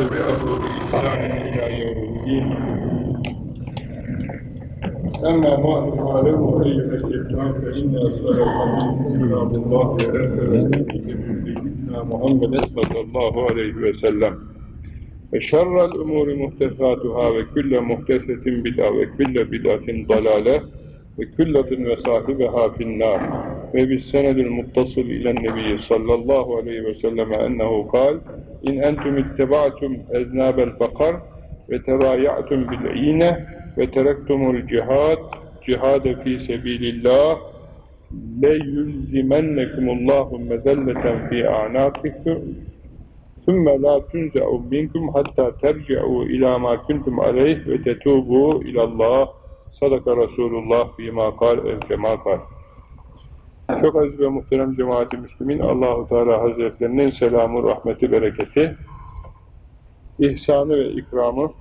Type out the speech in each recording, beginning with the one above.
تبعه بإحسان إلى يوم الدين أما بعد فاعلموا أيها الإخوان فإن أصدق الحديث كلام الله وأكثر الحديث سيدنا محمد صلى الله عليه وسلم وشر الأمور محدثاتها وكل محدثة بدعة وكل بدعة ضلالة وكل وصاحبها في النار وبالسند المتصل إلى النبي صلى الله عليه وسلم أنه قال إن أنتم اتبعتم أذناب البقر وتبايعتم بالعينة وتركتم الجهاد جهاد في سبيل الله ليلزمنكم الله مذلة في أعناقكم ثم لا تنزع منكم حتى ترجعوا إلى ما كنتم عليه وتتوبوا إلى الله Sadaka Resulullah fîmâ kal evkemâ kal. çok aziz ve muhterem cemaat-i müslümin, Allahu Teala Hazretlerinin selamı, rahmeti, bereketi, ihsanı ve ikramı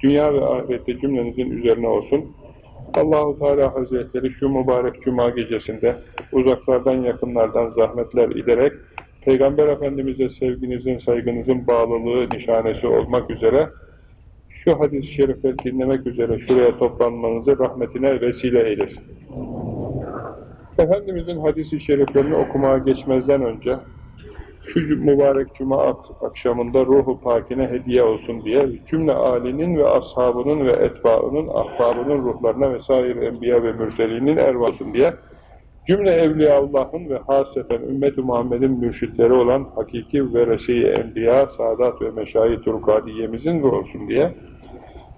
dünya ve ahirette cümlenizin üzerine olsun. Allahu Teala Hazretleri şu mübarek cuma gecesinde uzaklardan yakınlardan zahmetler giderek Peygamber Efendimiz'e sevginizin, saygınızın bağlılığı nişanesi olmak üzere şu hadis-i şerifleri dinlemek üzere şuraya toplanmanızı rahmetine vesile eylesin. Efendimizin hadis-i şeriflerini okumaya geçmezden önce şu mübarek cuma akşamında ruhu pakine hediye olsun diye cümle âlinin ve ashabının ve etbaının, ahbabının ruhlarına vesaire enbiya ve mürselinin erva olsun diye cümle Evliyaullah'ın ve haseten ümmet-i Muhammed'in mürşitleri olan hakiki veresi-i enbiya, saadat ve meşayi turkadiyemizin ruh olsun diye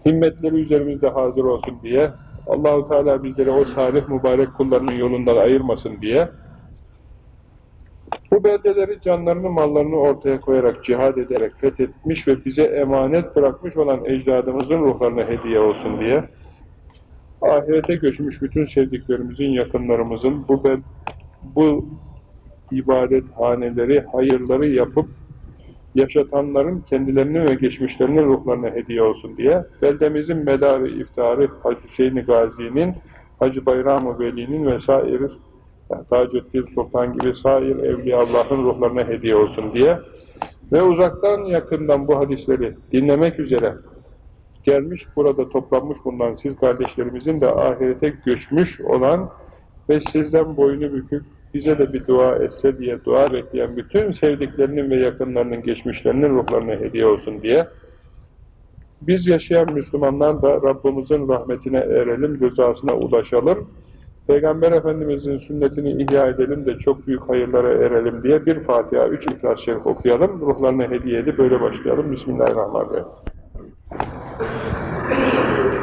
himmetleri üzerimizde hazır olsun diye Allahu Teala bizleri o salih mübarek kullarının yolundan ayırmasın diye bu beldeleri canlarını mallarını ortaya koyarak cihad ederek fethetmiş ve bize emanet bırakmış olan ecdadımızın ruhlarına hediye olsun diye ahirete göçmüş bütün sevdiklerimizin, yakınlarımızın bu bu ibadet haneleri, hayırları yapıp yaşatanların kendilerinin ve geçmişlerinin ruhlarına hediye olsun diye beldemizin medarı iftarı Hacı Hüseyin Gazi'nin, Hacı Bayram-ı Veli'nin vesaire Taceddin Sultan gibi sair Evliya Allah'ın ruhlarına hediye olsun diye ve uzaktan yakından bu hadisleri dinlemek üzere gelmiş, burada toplanmış bulunan siz kardeşlerimizin de ahirete göçmüş olan ve sizden boynu bükük, bize de bir dua etse diye dua bekleyen bütün sevdiklerinin ve yakınlarının, geçmişlerinin ruhlarına hediye olsun diye biz yaşayan Müslümanlar da Rabbimizin rahmetine erelim, rızasına ulaşalım. Peygamber Efendimizin sünnetini ihya edelim de çok büyük hayırlara erelim diye bir Fatiha, üç İhlas-ı Şerif okuyalım. Ruhlarına hediye edip böyle başlayalım. Bismillahirrahmanirrahim.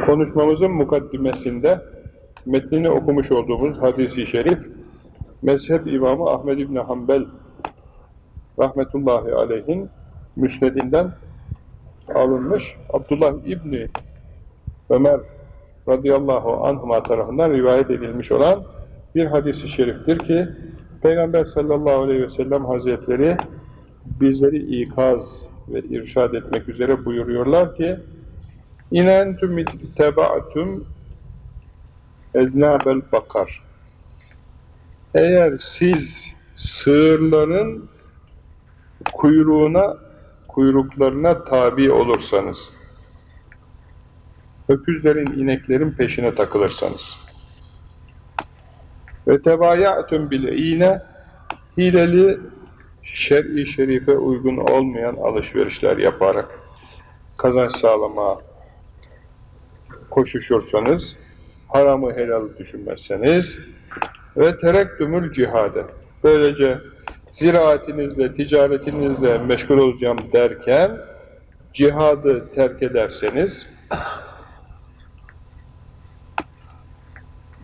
Konuşmamızın mukaddimesinde metnini okumuş olduğumuz hadisi şerif mezhep imamı Ahmed İbni Hanbel rahmetullahi aleyhin müsnedinden alınmış. Abdullah İbni Ömer radıyallahu anhuma tarafından rivayet edilmiş olan bir hadisi şeriftir ki Peygamber sallallahu aleyhi ve sellem hazretleri bizleri ikaz ve irşad etmek üzere buyuruyorlar ki İnentum itteba'tum eznâbel bakar eğer siz sığırların kuyruğuna, kuyruklarına tabi olursanız, öküzlerin, ineklerin peşine takılırsanız ve tebaya'tun bil iğne hileli şer'i şerife uygun olmayan alışverişler yaparak kazanç sağlamaya koşuşursanız, haramı helal düşünmezseniz ve terektümül cihade. Böylece ziraatinizle, ticaretinizle meşgul olacağım derken cihadı terk ederseniz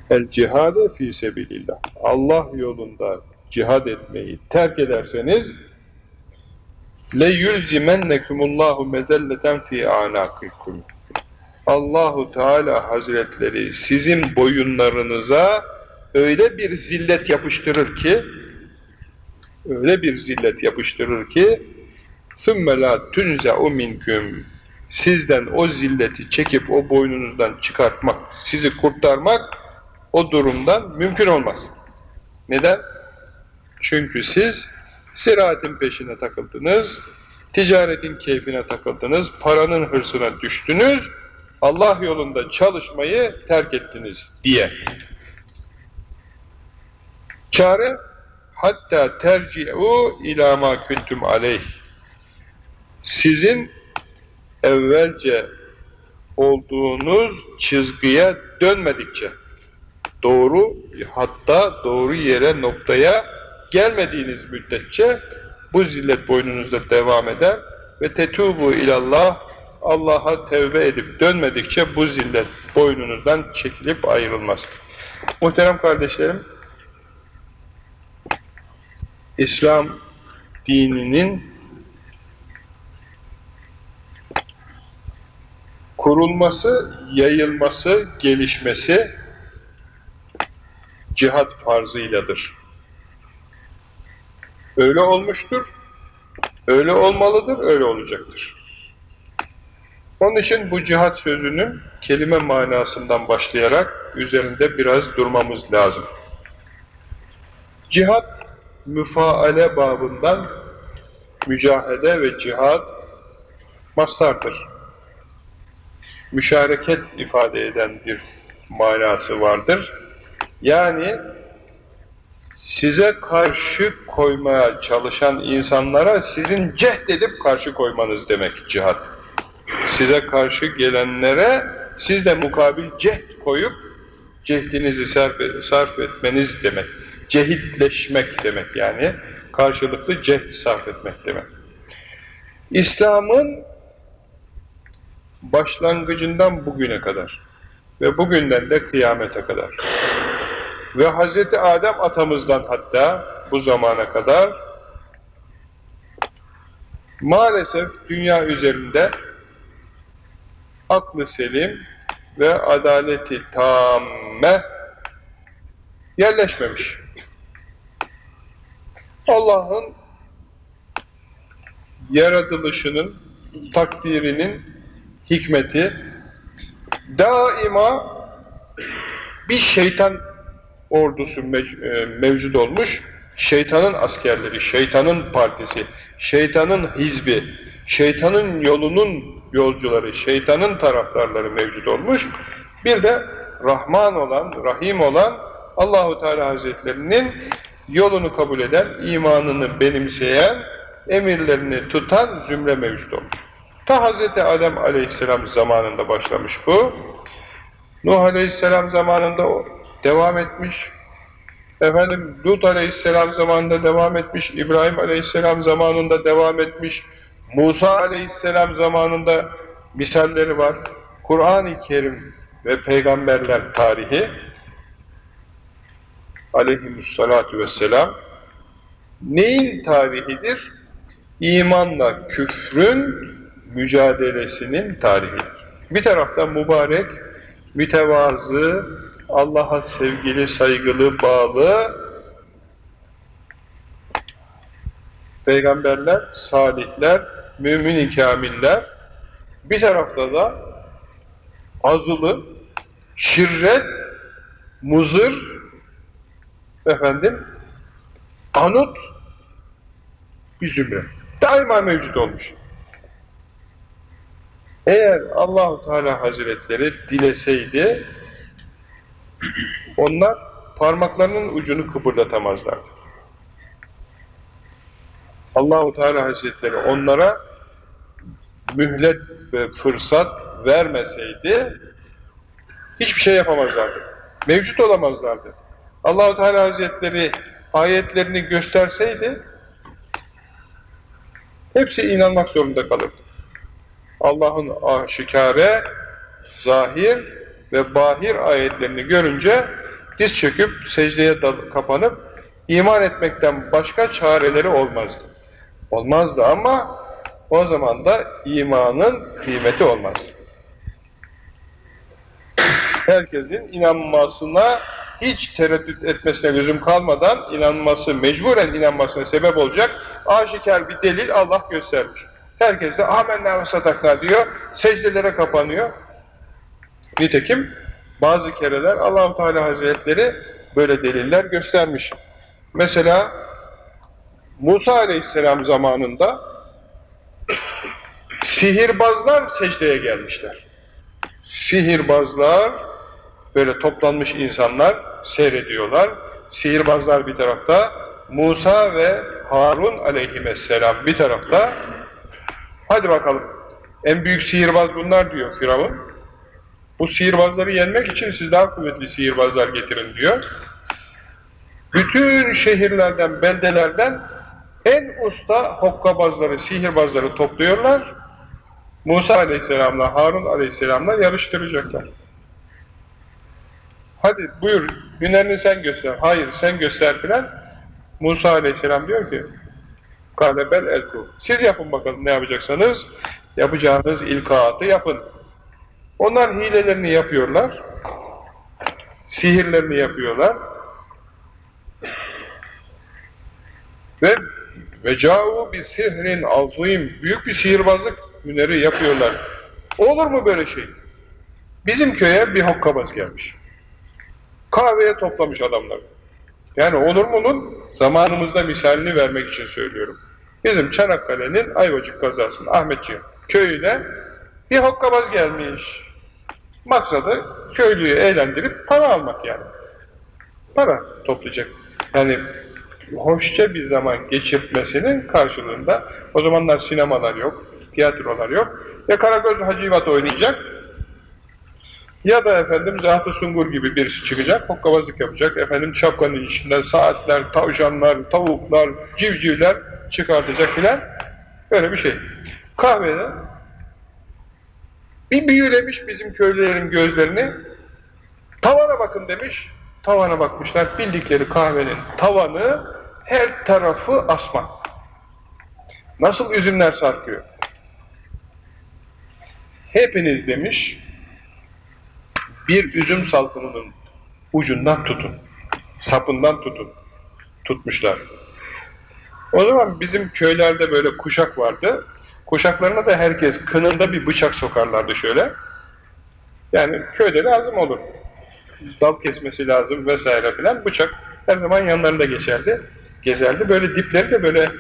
el cihade fi sebilillah. Allah yolunda cihad etmeyi terk ederseniz le yulzimennekumullahu mezelleten fi anakikum. Allahu Teala Hazretleri sizin boyunlarınıza öyle bir zillet yapıştırır ki öyle bir zillet yapıştırır ki ثُمَّ لَا تُنْزَعُ مِنْكُمْ Sizden o zilleti çekip o boynunuzdan çıkartmak, sizi kurtarmak o durumdan mümkün olmaz. Neden? Çünkü siz siratin peşine takıldınız, ticaretin keyfine takıldınız, paranın hırsına düştünüz, Allah yolunda çalışmayı terk ettiniz diye. Çare hatta terci'u ila ma kuntum aleyh. Sizin evvelce olduğunuz çizgiye dönmedikçe doğru hatta doğru yere noktaya gelmediğiniz müddetçe bu zillet boynunuzda devam eder ve tetubu ilallah Allah'a tevbe edip dönmedikçe bu zillet boynunuzdan çekilip ayrılmaz. Muhterem kardeşlerim, İslam dininin kurulması, yayılması, gelişmesi cihat farzıyladır. Öyle olmuştur, öyle olmalıdır, öyle olacaktır. Onun için bu cihat sözünün kelime manasından başlayarak üzerinde biraz durmamız lazım. Cihat, müfaale babından mücahede ve cihat mastardır. Müşareket ifade eden bir manası vardır. Yani size karşı koymaya çalışan insanlara sizin cehd edip karşı koymanız demek cihat. Size karşı gelenlere siz de mukabil cehd koyup cehdinizi sarf etmeniz demek. Cehitleşmek demek yani. Karşılıklı cehd sarf etmek demek. İslam'ın başlangıcından bugüne kadar ve bugünden de kıyamete kadar ve Hz. Adem atamızdan hatta bu zamana kadar maalesef dünya üzerinde aklı selim ve adaleti tamme yerleşmemiş. Allah'ın yaratılışının, takdirinin hikmeti daima bir şeytan ordusu e, mevcut olmuş, şeytanın askerleri, şeytanın partisi, şeytanın hizbi, şeytanın yolunun yolcuları, şeytanın taraftarları mevcut olmuş. Bir de Rahman olan, Rahim olan Allahu Teala Hazretlerinin yolunu kabul eden, imanını benimseyen, emirlerini tutan zümre mevcut olmuş. Ta Hz. Adem Aleyhisselam zamanında başlamış bu. Nuh Aleyhisselam zamanında devam etmiş. Efendim Lut Aleyhisselam zamanında devam etmiş. İbrahim Aleyhisselam zamanında devam etmiş. Musa Aleyhisselam zamanında misalleri var. Kur'an-ı Kerim ve peygamberler tarihi aleyhimussalatu vesselam neyin tarihidir? İmanla küfrün mücadelesinin tarihidir. Bir taraftan mübarek, mütevazı, Allah'a sevgili, saygılı, bağlı peygamberler, salihler, mümin-i kamiller bir tarafta da azılı, şirret, muzır efendim anut bir zümre. Daima mevcut olmuş. Eğer Allahu Teala Hazretleri dileseydi onlar parmaklarının ucunu kıpırdatamazlardı. Allahu Teala Hazretleri onlara mühlet ve fırsat vermeseydi hiçbir şey yapamazlardı. Mevcut olamazlardı. Allahu Teala Hazretleri ayetlerini gösterseydi hepsi inanmak zorunda kalırdı. Allah'ın aşikare, zahir ve bahir ayetlerini görünce diz çöküp secdeye kapanıp iman etmekten başka çareleri olmazdı. Olmazdı ama o zaman da imanın kıymeti olmaz. Herkesin inanmasına hiç tereddüt etmesine lüzum kalmadan inanması, mecburen inanmasına sebep olacak aşikar bir delil Allah göstermiş. Herkes de amenna ve sadakna diyor, secdelere kapanıyor. Nitekim bazı kereler Allahu Teala Hazretleri böyle deliller göstermiş. Mesela Musa Aleyhisselam zamanında Sihirbazlar secdeye gelmişler. Sihirbazlar, böyle toplanmış insanlar seyrediyorlar. Sihirbazlar bir tarafta, Musa ve Harun aleyhisselam bir tarafta. Hadi bakalım, en büyük sihirbaz bunlar diyor Firavun. Bu sihirbazları yenmek için siz daha kuvvetli sihirbazlar getirin diyor. Bütün şehirlerden, beldelerden en usta hokkabazları, sihirbazları topluyorlar. Musa aleyhisselamla Harun aleyhisselamla yarıştıracaklar. Hadi buyur, hünerini sen göster. Hayır, sen göster filan. Musa aleyhisselam diyor ki, Kalebel elku. Siz yapın bakalım ne yapacaksanız, yapacağınız ilkaatı yapın. Onlar hilelerini yapıyorlar, sihirlerini yapıyorlar ve ve ca'u bi sihrin azim büyük bir sihirbazlık hüneri yapıyorlar. Olur mu böyle şey? Bizim köye bir hokkabaz gelmiş. Kahveye toplamış adamlar. Yani olur mu'nun zamanımızda misalini vermek için söylüyorum. Bizim Çanakkale'nin Ayvacık kazasının Ahmetciğim köyüne bir hokkabaz gelmiş. Maksadı köylüyü eğlendirip para almak yani. Para toplayacak. Yani hoşça bir zaman geçirmesinin karşılığında o zamanlar sinemalar yok, tiyatrolar yok. Ya Karagöz Hacivat oynayacak ya da efendim Zahtı Sungur gibi birisi çıkacak, hokkabazlık yapacak. Efendim şapkanın içinden saatler, tavşanlar, tavuklar, civcivler çıkartacak filan. Böyle bir şey. Kahvede bir büyülemiş bizim köylülerin gözlerini. Tavana bakın demiş. Tavana bakmışlar. Bildikleri kahvenin tavanı her tarafı asma. Nasıl üzümler sarkıyor. Hepiniz demiş bir üzüm salkımının ucundan tutun. Sapından tutun. Tutmuşlar. O zaman bizim köylerde böyle kuşak vardı. Kuşaklarına da herkes kınında bir bıçak sokarlardı şöyle. Yani köyde lazım olur. Dal kesmesi lazım vesaire filan. Bıçak her zaman yanlarında geçerdi. Gezerdi. Böyle dipleri de böyle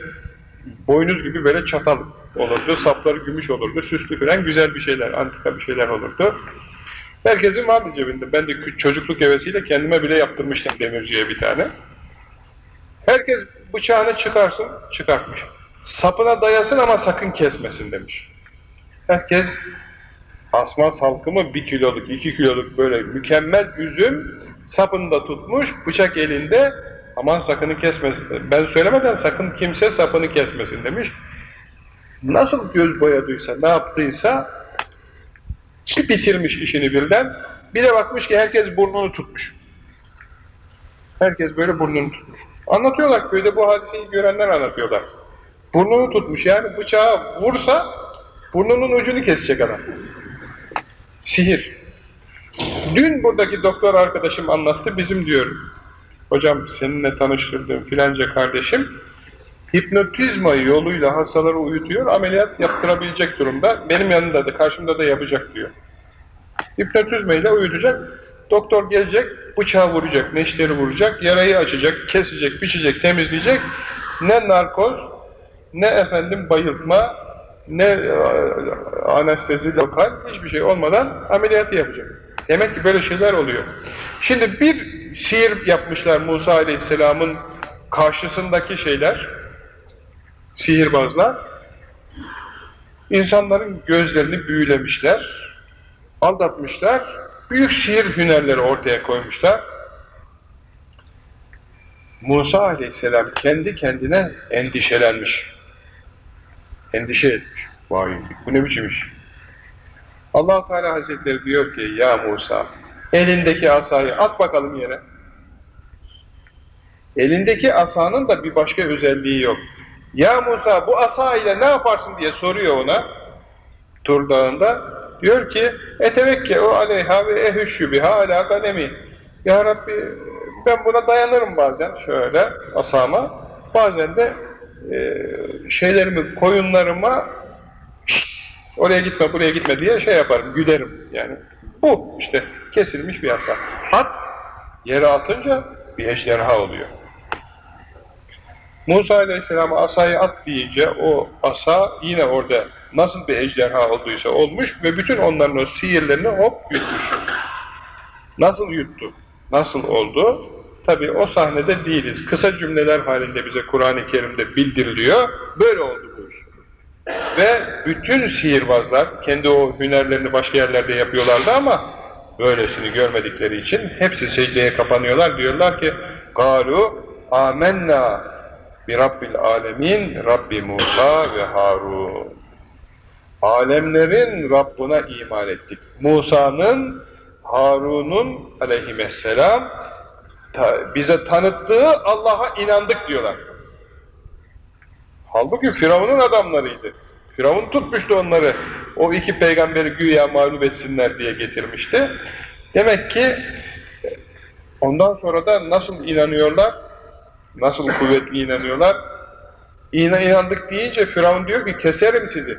boynuz gibi böyle çatal olurdu. Sapları gümüş olurdu. Süslü filan güzel bir şeyler, antika bir şeyler olurdu. Herkesin vardı cebinde. Ben de çocukluk hevesiyle kendime bile yaptırmıştım demirciye bir tane. Herkes bıçağını çıkarsın, çıkartmış. Sapına dayasın ama sakın kesmesin demiş. Herkes asma salkımı bir kiloluk, iki kiloluk böyle mükemmel üzüm sapında tutmuş, bıçak elinde aman sakını kesmesin. Ben söylemeden sakın kimse sapını kesmesin demiş. Nasıl göz boyadıysa, ne yaptıysa bitirmiş işini birden. Bir de bakmış ki herkes burnunu tutmuş. Herkes böyle burnunu tutmuş. Anlatıyorlar köyde bu hadiseyi görenler anlatıyorlar. Burnunu tutmuş yani bıçağı vursa burnunun ucunu kesecek adam. Sihir. Dün buradaki doktor arkadaşım anlattı bizim diyor. Hocam seninle tanıştırdığım filanca kardeşim hipnotizma yoluyla hastaları uyutuyor, ameliyat yaptırabilecek durumda. Benim yanımda da, karşımda da yapacak diyor. Hipnotizma ile uyutacak, doktor gelecek, bıçağı vuracak, neşteri vuracak, yarayı açacak, kesecek, biçecek, temizleyecek. Ne narkoz, ne efendim bayıltma, ne e, anestezi lokal, hiçbir şey olmadan ameliyatı yapacak. Demek ki böyle şeyler oluyor. Şimdi bir sihir yapmışlar Musa Aleyhisselam'ın karşısındaki şeyler, sihirbazlar, insanların gözlerini büyülemişler, aldatmışlar, büyük sihir hünerleri ortaya koymuşlar. Musa aleyhisselam kendi kendine endişelenmiş. Endişe etmiş. Vay bu ne biçim iş? allah Teala Hazretleri diyor ki ya Musa elindeki asayı at bakalım yere. Elindeki asanın da bir başka özelliği yok. Ya Musa bu asa ile ne yaparsın diye soruyor ona Tur Dağı'nda. Diyor ki etevekke o aleyha ve ehüşşü biha ala kalemi. Ya Rabbi ben buna dayanırım bazen şöyle asama. Bazen de e, şeylerimi, koyunlarıma oraya gitme, buraya gitme diye şey yaparım, gülerim yani. Bu işte kesilmiş bir asa. At, yere atınca bir ejderha oluyor. Musa Aleyhisselam'a asayı at deyince o asa yine orada nasıl bir ejderha olduysa olmuş ve bütün onların o sihirlerini hop yutmuş. Nasıl yuttu? Nasıl oldu? Tabi o sahnede değiliz. Kısa cümleler halinde bize Kur'an-ı Kerim'de bildiriliyor. Böyle oldu bu iş. Ve bütün sihirbazlar kendi o hünerlerini başka yerlerde yapıyorlardı ama böylesini görmedikleri için hepsi secdeye kapanıyorlar. Diyorlar ki Galu amennâ bi Rabbil alemin Rabbi Musa ve Harun. Alemlerin Rabbına iman ettik. Musa'nın, Harun'un aleyhisselam ta, bize tanıttığı Allah'a inandık diyorlar. Halbuki Firavun'un adamlarıydı. Firavun tutmuştu onları. O iki peygamberi güya mağlup etsinler diye getirmişti. Demek ki ondan sonra da nasıl inanıyorlar? Nasıl kuvvetli inanıyorlar? İna inandık deyince Firavun diyor ki keserim sizi.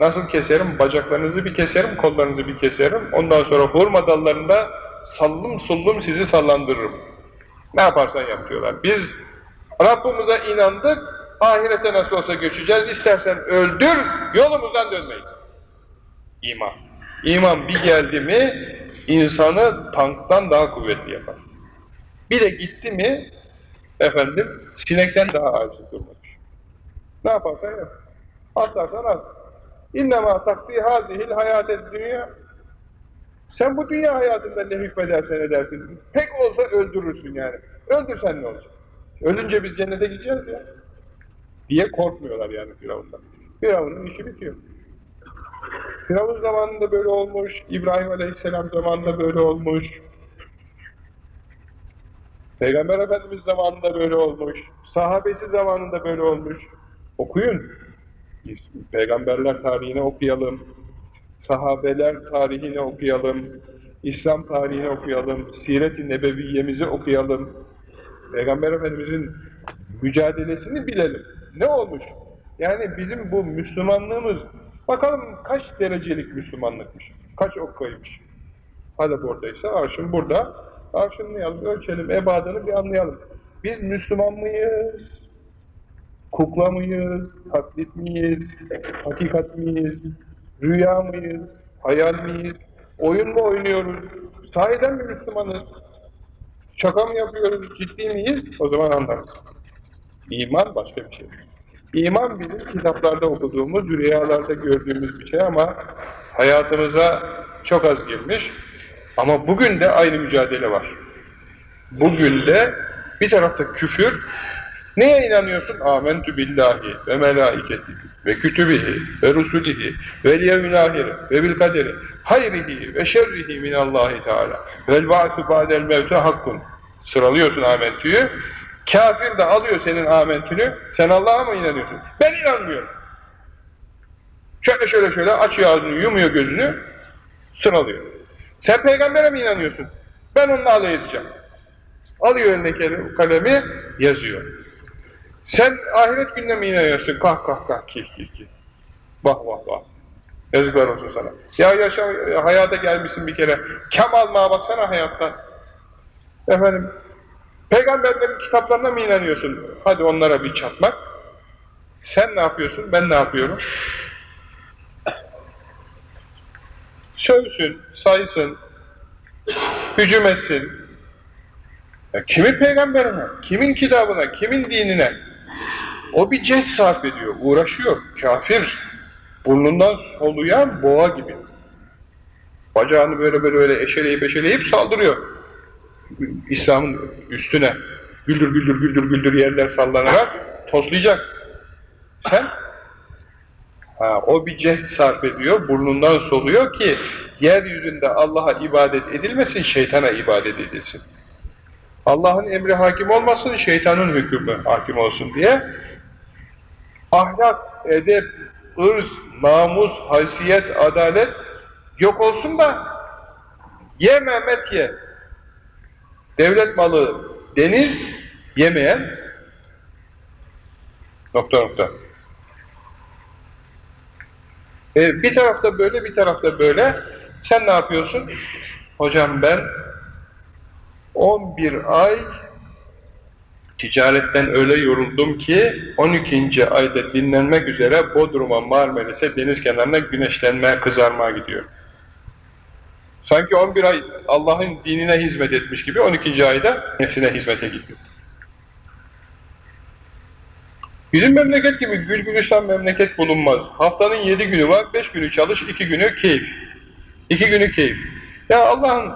Nasıl keserim? Bacaklarınızı bir keserim, kollarınızı bir keserim. Ondan sonra hurma dallarında sallım sullum sizi sallandırırım. Ne yaparsan yap diyorlar. Biz Rabbimize inandık, ahirete nasıl olsa göçeceğiz, istersen öldür, yolumuzdan dönmeyiz. İman. İman bir geldi mi, insanı tanktan daha kuvvetli yapar. Bir de gitti mi, efendim, sinekten daha aciz durmuş. Ne yaparsan yap. Atlarsan az. İnnemâ takdî hâzihil hayâtet dünya. Sen bu dünya hayatında ne hükmedersen edersin. Pek olsa öldürürsün yani. Öldürsen ne olacak? Ölünce biz cennete gideceğiz ya. Diye korkmuyorlar yani Firavun'dan. Firavun'un işi bitiyor. Firavun zamanında böyle olmuş, İbrahim Aleyhisselam zamanında böyle olmuş, Peygamber Efendimiz zamanında böyle olmuş, sahabesi zamanında böyle olmuş. Okuyun. Peygamberler tarihini okuyalım, sahabeler tarihini okuyalım, İslam tarihini okuyalım, siret-i nebeviyemizi okuyalım, Peygamber Efendimizin mücadelesini bilelim. Ne olmuş? Yani bizim bu Müslümanlığımız, bakalım kaç derecelik Müslümanlıkmış, kaç okkaymış. Hadi buradaysa arşın burada, arşınlayalım, ölçelim, ebadını bir anlayalım. Biz Müslüman mıyız? Kukla mıyız? Taklit miyiz? Hakikat miyiz? Rüya mıyız? Hayal miyiz? Oyun mu oynuyoruz? Sahiden mi Müslümanız? Şaka mı yapıyoruz? Ciddi miyiz? O zaman anlarız. İman başka bir şey. İman bizim kitaplarda okuduğumuz, rüyalarda gördüğümüz bir şey ama hayatımıza çok az girmiş. Ama bugün de aynı mücadele var. Bugün de bir tarafta küfür, Neye inanıyorsun? Âmentü billahi ve melâiketi ve kütübihi ve rusulihi ve yevmil ve bil kaderi hayrihi ve şerrihi minallahi teâlâ vel ba'su ba'del mevte hakkun. Sıralıyorsun amentüyü. Kafir de alıyor senin amentünü. Sen Allah'a mı inanıyorsun? Ben inanmıyorum. Şöyle şöyle şöyle açıyor ağzını, yumuyor gözünü, sıralıyor. Sen peygambere mi inanıyorsun? Ben onunla alay edeceğim. Alıyor eline kalemi, yazıyor. Sen ahiret gününe mi inanıyorsun? Kah kah kah, kih kih kih. Vah vah vah. Yazıklar olsun sana. Ya yaşa, hayata gelmişsin bir kere. Kam almaya baksana hayatta. Efendim, peygamberlerin kitaplarına mı inanıyorsun? Hadi onlara bir çatmak. Sen ne yapıyorsun? Ben ne yapıyorum? Sövsün, saysın, hücum etsin. Ya kimin peygamberine, kimin kitabına, kimin dinine? O bir cehd sarf ediyor, uğraşıyor. Kafir, burnundan soluyan boğa gibi. Bacağını böyle böyle öyle eşeleyip eşeleyip saldırıyor. İslam'ın üstüne. Güldür güldür güldür güldür yerler sallanarak toslayacak. Sen? Ha, o bir cehd sarf ediyor, burnundan soluyor ki yeryüzünde Allah'a ibadet edilmesin, şeytana ibadet edilsin. Allah'ın emri hakim olmasın, şeytanın hükmü hakim olsun diye ahlak, edep, ırz, namus, haysiyet, adalet yok olsun da ye Mehmet ye. Devlet malı deniz yemeyen nokta nokta. E, bir tarafta böyle, bir tarafta böyle. Sen ne yapıyorsun? Hocam ben 11 ay Ticaretten öyle yoruldum ki 12. ayda dinlenmek üzere Bodrum'a, Marmaris'e, deniz kenarına güneşlenmeye, kızarmaya gidiyor. Sanki 11 ay Allah'ın dinine hizmet etmiş gibi 12. ayda nefsine hizmete gidiyor. Bizim memleket gibi gül gülistan memleket bulunmaz. Haftanın 7 günü var, 5 günü çalış, 2 günü keyif. 2 günü keyif. Ya Allah'ın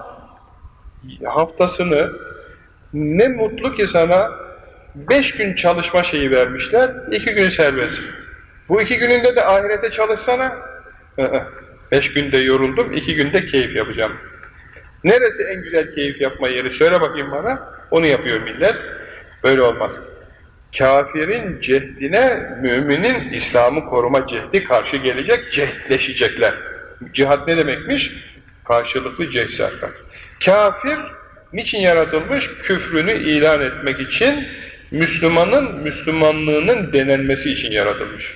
haftasını ne mutlu ki sana beş gün çalışma şeyi vermişler, iki gün serbest. Bu iki gününde de ahirete çalışsana. beş günde yoruldum, iki günde keyif yapacağım. Neresi en güzel keyif yapma yeri? Söyle bakayım bana. Onu yapıyor millet. Böyle olmaz. Kafirin cehdine müminin İslam'ı koruma cehdi karşı gelecek, cehdleşecekler. Cihat ne demekmiş? Karşılıklı cehd Kafir niçin yaratılmış? Küfrünü ilan etmek için Müslümanın Müslümanlığının denenmesi için yaratılmış.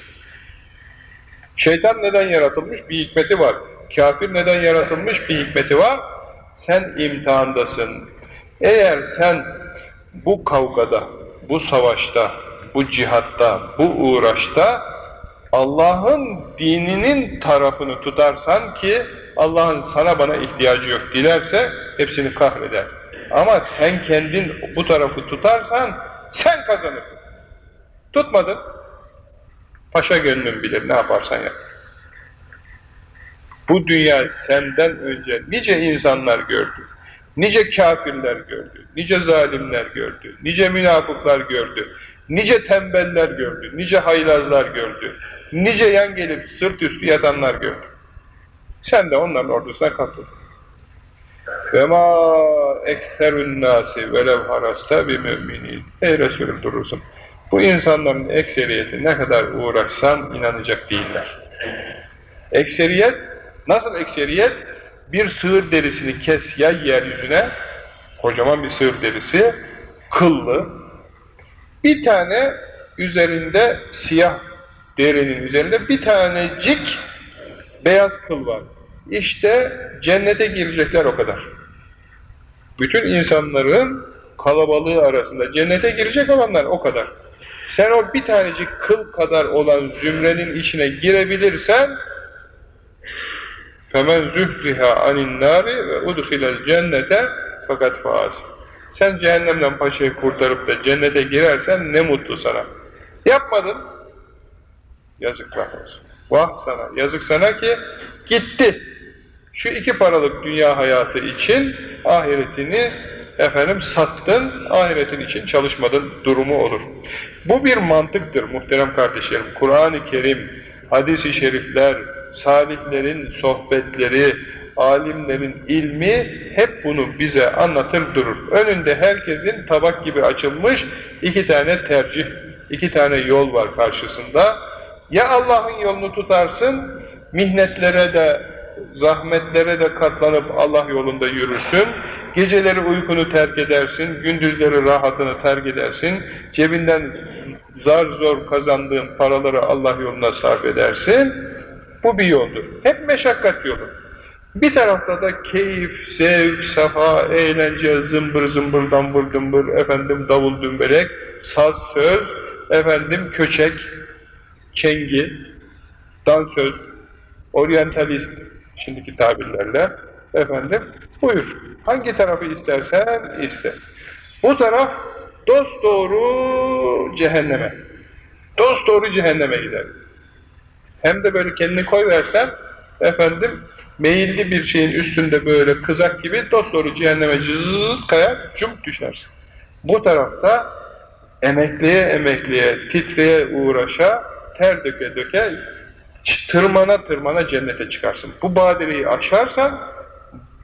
Şeytan neden yaratılmış? Bir hikmeti var. Kafir neden yaratılmış? Bir hikmeti var. Sen imtihandasın. Eğer sen bu kavgada, bu savaşta, bu cihatta, bu uğraşta Allah'ın dininin tarafını tutarsan ki Allah'ın sana bana ihtiyacı yok dilerse hepsini kahreder. Ama sen kendin bu tarafı tutarsan sen kazanırsın. Tutmadın. Paşa gönlün bilir ne yaparsan yap. Bu dünya senden önce nice insanlar gördü. Nice kafirler gördü. Nice zalimler gördü. Nice münafıklar gördü. Nice tembeller gördü. Nice haylazlar gördü. Nice yan gelip sırt üstü yatanlar gördü. Sen de onların ordusuna katıl. Ve ma ekserun nasi velev harasta bi müminin. Ey Resulüm durursun. Bu insanların ekseriyeti ne kadar uğraşsan inanacak değiller. Ekseriyet, nasıl ekseriyet? Bir sığır derisini kes ya yeryüzüne, kocaman bir sığır derisi, kıllı, bir tane üzerinde siyah derinin üzerinde bir tanecik beyaz kıl var. İşte cennete girecekler o kadar. Bütün insanların kalabalığı arasında cennete girecek olanlar o kadar. Sen o bir tanecik kıl kadar olan zümrenin içine girebilirsen فَمَنْ زُهْزِهَا عَنِ النَّارِ وَاُدْخِلَ الْجَنَّةَ fakat faaz. Sen cehennemden paşayı kurtarıp da cennete girersen ne mutlu sana. Yapmadın. Yazıklar olsun. Vah sana, yazık sana ki gitti. Şu iki paralık dünya hayatı için ahiretini efendim sattın, ahiretin için çalışmadın durumu olur. Bu bir mantıktır muhterem kardeşlerim. Kur'an-ı Kerim, hadis-i şerifler, salihlerin sohbetleri, alimlerin ilmi hep bunu bize anlatır durur. Önünde herkesin tabak gibi açılmış iki tane tercih, iki tane yol var karşısında. Ya Allah'ın yolunu tutarsın, mihnetlere de zahmetlere de katlanıp Allah yolunda yürürsün, geceleri uykunu terk edersin, gündüzleri rahatını terk edersin, cebinden zar zor kazandığın paraları Allah yoluna sarf edersin, bu bir yoldur. Hep meşakkat yolu. Bir tarafta da keyif, zevk, safa, eğlence, zımbır zımbır, dambır dımbır, efendim davul dümbelek, saz söz, efendim köçek, çengi, dansöz, oryantalist, şimdiki tabirlerle efendim buyur. Hangi tarafı istersen iste. Bu taraf dost doğru cehenneme. Dost doğru cehenneme gider. Hem de böyle kendini koy versen efendim meyilli bir şeyin üstünde böyle kızak gibi dost doğru cehenneme cızızız kayar, cump düşersin. Bu tarafta emekliye emekliye, titreye uğraşa, ter döke döke tırmana tırmana cennete çıkarsın. Bu badireyi aşarsan,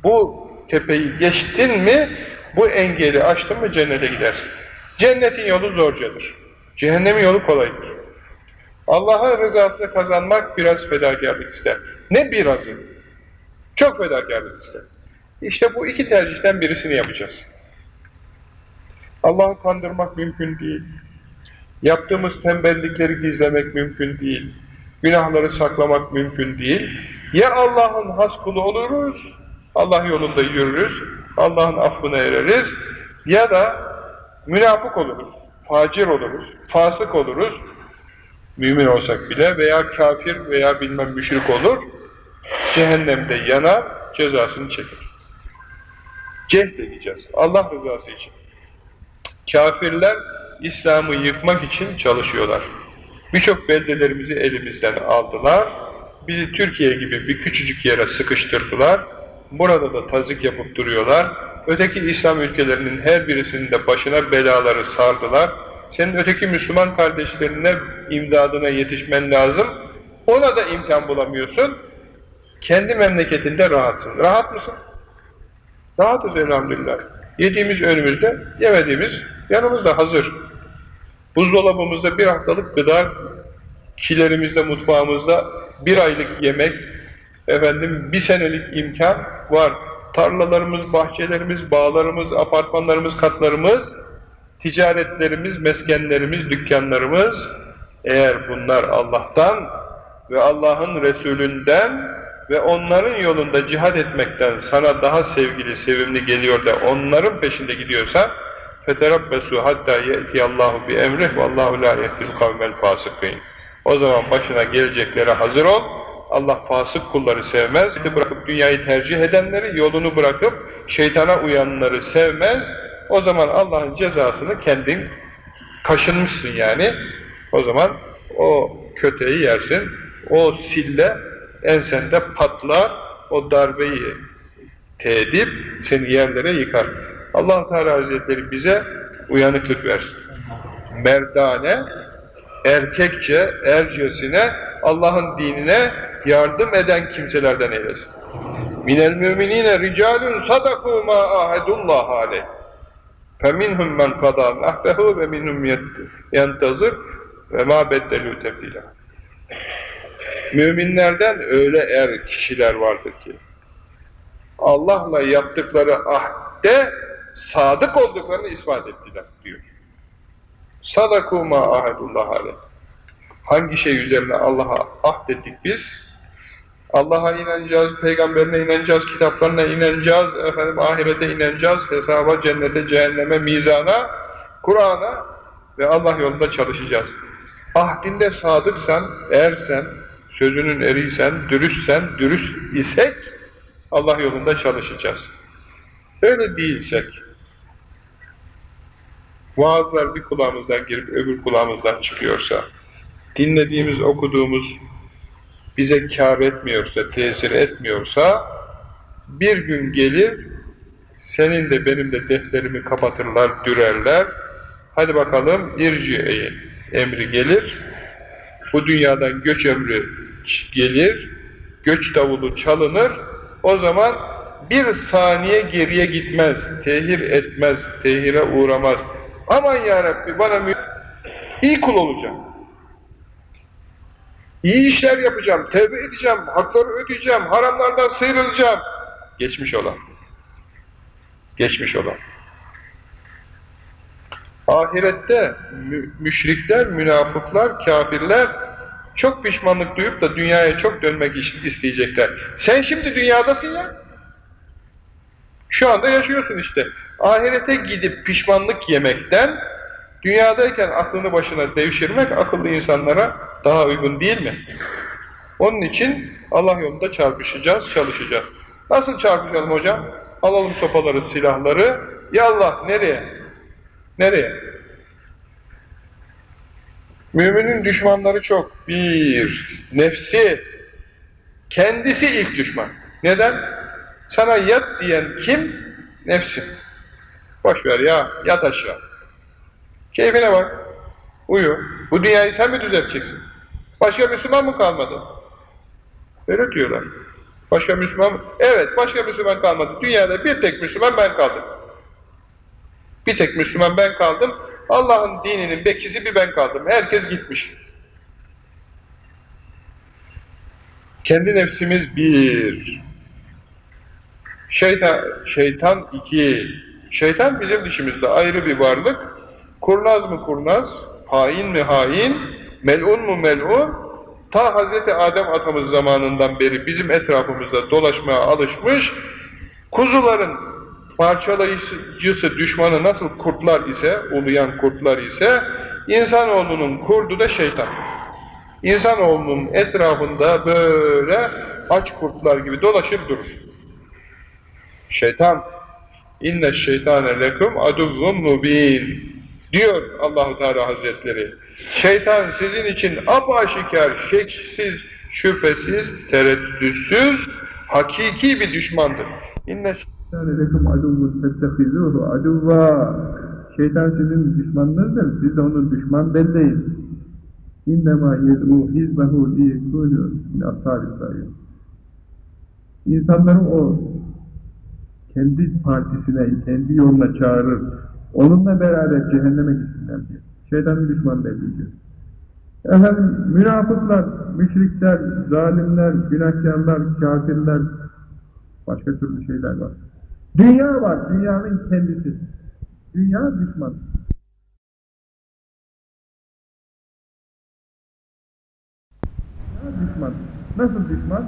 bu tepeyi geçtin mi, bu engeli aştın mı cennete gidersin. Cennetin yolu zorcadır. Cehennemin yolu kolaydır. Allah'ın rızasını kazanmak biraz fedakarlık ister. Ne birazı? Çok fedakarlık ister. İşte bu iki tercihten birisini yapacağız. Allah'ı kandırmak mümkün değil. Yaptığımız tembellikleri gizlemek mümkün değil. Günahları saklamak mümkün değil. Ya Allah'ın has kulu oluruz, Allah yolunda yürürüz, Allah'ın affına ereriz ya da münafık oluruz. facir oluruz, fasık oluruz, mümin olsak bile veya kafir veya bilmem müşrik olur, cehennemde yanar, cezasını çeker. Cehd edeceğiz, Allah rızası için. Kafirler İslam'ı yıkmak için çalışıyorlar. Birçok beldelerimizi elimizden aldılar, bizi Türkiye gibi bir küçücük yere sıkıştırdılar, burada da tazik yapıp duruyorlar, öteki İslam ülkelerinin her birisinin de başına belaları sardılar, senin öteki Müslüman kardeşlerine imdadına yetişmen lazım, ona da imkan bulamıyorsun, kendi memleketinde rahatsın. Rahat mısın? Rahatız elhamdülillah. Yediğimiz önümüzde, yemediğimiz yanımızda hazır. Buzdolabımızda bir haftalık gıda, kilerimizde, mutfağımızda bir aylık yemek, efendim bir senelik imkan var. Tarlalarımız, bahçelerimiz, bağlarımız, apartmanlarımız, katlarımız, ticaretlerimiz, meskenlerimiz, dükkanlarımız, eğer bunlar Allah'tan ve Allah'ın Resulünden ve onların yolunda cihad etmekten sana daha sevgili, sevimli geliyor da onların peşinde gidiyorsa فَتَرَبَّسُوا حَتَّى يَأْتِيَ اللّٰهُ بِاَمْرِهِ وَاللّٰهُ لَا يَهْدِ الْقَوْمَ الْفَاسِقِينَ O zaman başına geleceklere hazır ol. Allah fasık kulları sevmez. Bırakıp dünyayı tercih edenleri, yolunu bırakıp şeytana uyanları sevmez. o zaman Allah'ın cezasını kendin kaşınmışsın yani. O zaman o köteyi yersin. O sille ensende patlar. O darbeyi tedip seni yerlere yıkar allah Teala Hazretleri bize uyanıklık versin. Merdane, erkekçe, ercesine, Allah'ın dinine yardım eden kimselerden eylesin. Minel müminine ricalun sadaku ma ahedullah aleyh. Kada nahbehu ve minhum yentazır ve ma beddelü tebdila. Müminlerden öyle er kişiler vardır ki Allah'la yaptıkları ahde sadık olduklarını ispat ettiler diyor. Sadaku ma ahedullah aleyh. Hangi şey üzerine Allah'a ahdettik biz? Allah'a inanacağız, peygamberine inanacağız, kitaplarına inanacağız, efendim ahirete inanacağız, hesaba, cennete, cehenneme, mizana, Kur'an'a ve Allah yolunda çalışacağız. Ahdinde sadıksan, ersen, sözünün eriysen, dürüstsen, dürüst isek Allah yolunda çalışacağız. Öyle değilsek, vaazlar bir kulağımızdan girip öbür kulağımızdan çıkıyorsa, dinlediğimiz, okuduğumuz bize kâr etmiyorsa, tesir etmiyorsa, bir gün gelir, senin de benim de defterimi kapatırlar, dürerler, hadi bakalım irci'in emri gelir, bu dünyadan göç emri gelir, göç davulu çalınır, o zaman bir saniye geriye gitmez, tehir etmez, tehire uğramaz. Aman ya Rabbi bana iyi kul olacağım. İyi işler yapacağım, tevbe edeceğim, hakları ödeyeceğim, haramlardan sıyrılacağım. Geçmiş olan. Geçmiş olan. Ahirette mü müşrikler, münafıklar, kafirler çok pişmanlık duyup da dünyaya çok dönmek isteyecekler. Sen şimdi dünyadasın ya. Şu anda yaşıyorsun işte. Ahirete gidip pişmanlık yemekten, dünyadayken aklını başına devşirmek akıllı insanlara daha uygun değil mi? Onun için Allah yolunda çarpışacağız, çalışacağız. Nasıl çarpışalım hocam? Alalım sopaları, silahları. Ya Allah nereye? Nereye? Müminin düşmanları çok. Bir, nefsi, kendisi ilk düşman. Neden? Sana yat diyen kim? Nefsin. Boş ver ya, yat aşağı. Keyfine bak, uyu. Bu dünyayı sen mi düzelteceksin? Başka Müslüman mı kalmadı? Öyle diyorlar. Başka Müslüman mı? Evet, başka Müslüman kalmadı. Dünyada bir tek Müslüman ben kaldım. Bir tek Müslüman ben kaldım. Allah'ın dininin bekçisi bir ben kaldım. Herkes gitmiş. Kendi nefsimiz bir. Şeytan, şeytan iki. Şeytan bizim dışımızda ayrı bir varlık. Kurnaz mı kurnaz, hain mi hain, melun mu melun, ta Hz. Adem atamız zamanından beri bizim etrafımızda dolaşmaya alışmış, kuzuların parçalayıcısı düşmanı nasıl kurtlar ise, uluyan kurtlar ise, insanoğlunun kurdu da şeytan. İnsanoğlunun etrafında böyle aç kurtlar gibi dolaşır durur. Şeytan, inne şeytane lekum aduvvun mubin diyor Allahu Teala Hazretleri. Şeytan sizin için apaşikar, şeksiz, şüphesiz, tereddütsüz, hakiki bir düşmandır. İnne şeytane lekum aduvvun fettehizuhu aduvva Şeytan sizin düşmanınızdır, siz de onun düşman belleyin. İnnemâ yed'û hizmehu liyekûnû min ashâb-ı İnsanları o kendi partisine, kendi yoluna çağırır. Onunla beraber cehenneme gitsinler diyor. Şeytanın düşmanı belli diyor. Efendim münafıklar, müşrikler, zalimler, günahkarlar, kafirler, başka türlü şeyler var. Dünya var, dünyanın kendisi. Dünya düşman. Düşman. Nasıl düşman?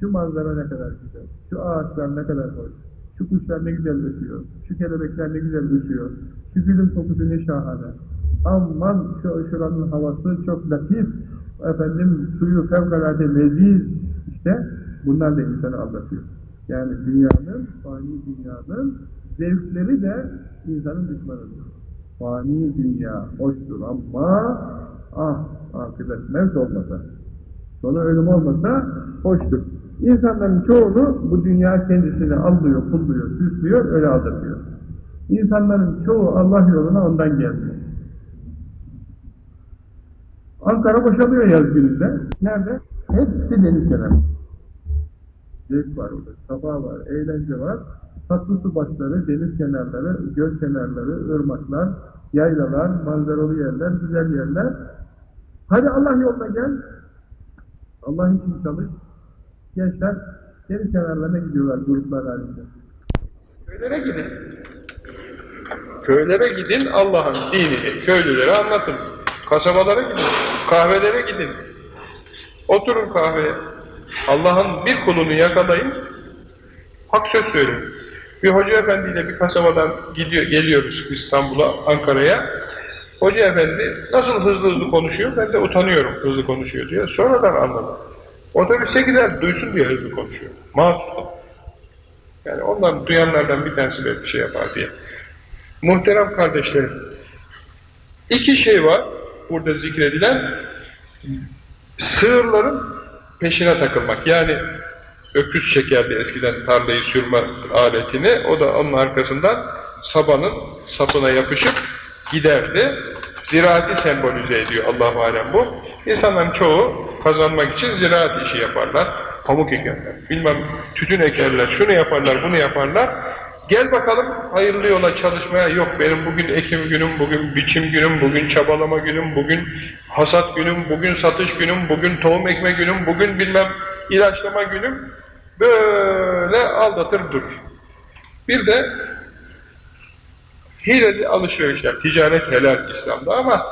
Şu manzara ne kadar güzel, şu ağaçlar ne kadar hoş, şu kuşlar ne güzel ötüyor, şu kelebekler ne güzel uçuyor, şu gülün kokusu ne şahane. Aman şu şuranın havası çok latif, efendim suyu fevkalade leziz. İşte bunlar da insanı aldatıyor. Yani dünyanın, fani dünyanın zevkleri de insanın düşmanıdır. Fani dünya hoştur ama ah akıbet mevt olmasa, sonu ölüm olmasa hoştur. İnsanların çoğunu bu dünya kendisini alıyor, pulluyor, süslüyor, öyle aldatıyor. İnsanların çoğu Allah yoluna ondan gelmiyor. Ankara boşalıyor yaz gününde. Nerede? Hepsi deniz kenarı. Zevk var orada, sabah var, eğlence var. Tatlı su başları, deniz kenarları, göl kenarları, ırmaklar, yaylalar, manzaralı yerler, güzel yerler. Hadi Allah yoluna gel. Allah için çalış. Gençler deniz kenarlarına gidiyorlar gruplar halinde. Köylere gidin. Köylere gidin, Allah'ın dinini köylülere anlatın. Kasabalara gidin, kahvelere gidin. Oturun kahveye. Allah'ın bir kulunu yakalayın, hak söz söyleyin. Bir hoca efendiyle bir kasabadan gidiyor, geliyoruz İstanbul'a, Ankara'ya. Hoca efendi nasıl hızlı hızlı konuşuyor, ben de utanıyorum hızlı konuşuyor diyor. Sonradan anladım. Otobüse gider, duysun diye hızlı konuşuyor. Mahsuslu. Yani ondan duyanlardan bir tanesi bir şey yapar diye. Muhterem kardeşlerim, iki şey var burada zikredilen. Sığırların peşine takılmak. Yani öküz çekerdi eskiden tarlayı sürme aletini. O da onun arkasından sabanın sapına yapışıp giderdi. Ziraati sembolize ediyor Allah-u Alem bu. İnsanların çoğu kazanmak için ziraat işi yaparlar. Pamuk ekerler, bilmem tütün ekerler, şunu yaparlar, bunu yaparlar. Gel bakalım hayırlı yola çalışmaya. Yok benim bugün ekim günüm, bugün biçim günüm, bugün çabalama günüm, bugün hasat günüm, bugün satış günüm, bugün tohum ekme günüm, bugün bilmem ilaçlama günüm. Böyle aldatır durur. Bir de hileli alışverişler, ticaret helal İslam'da ama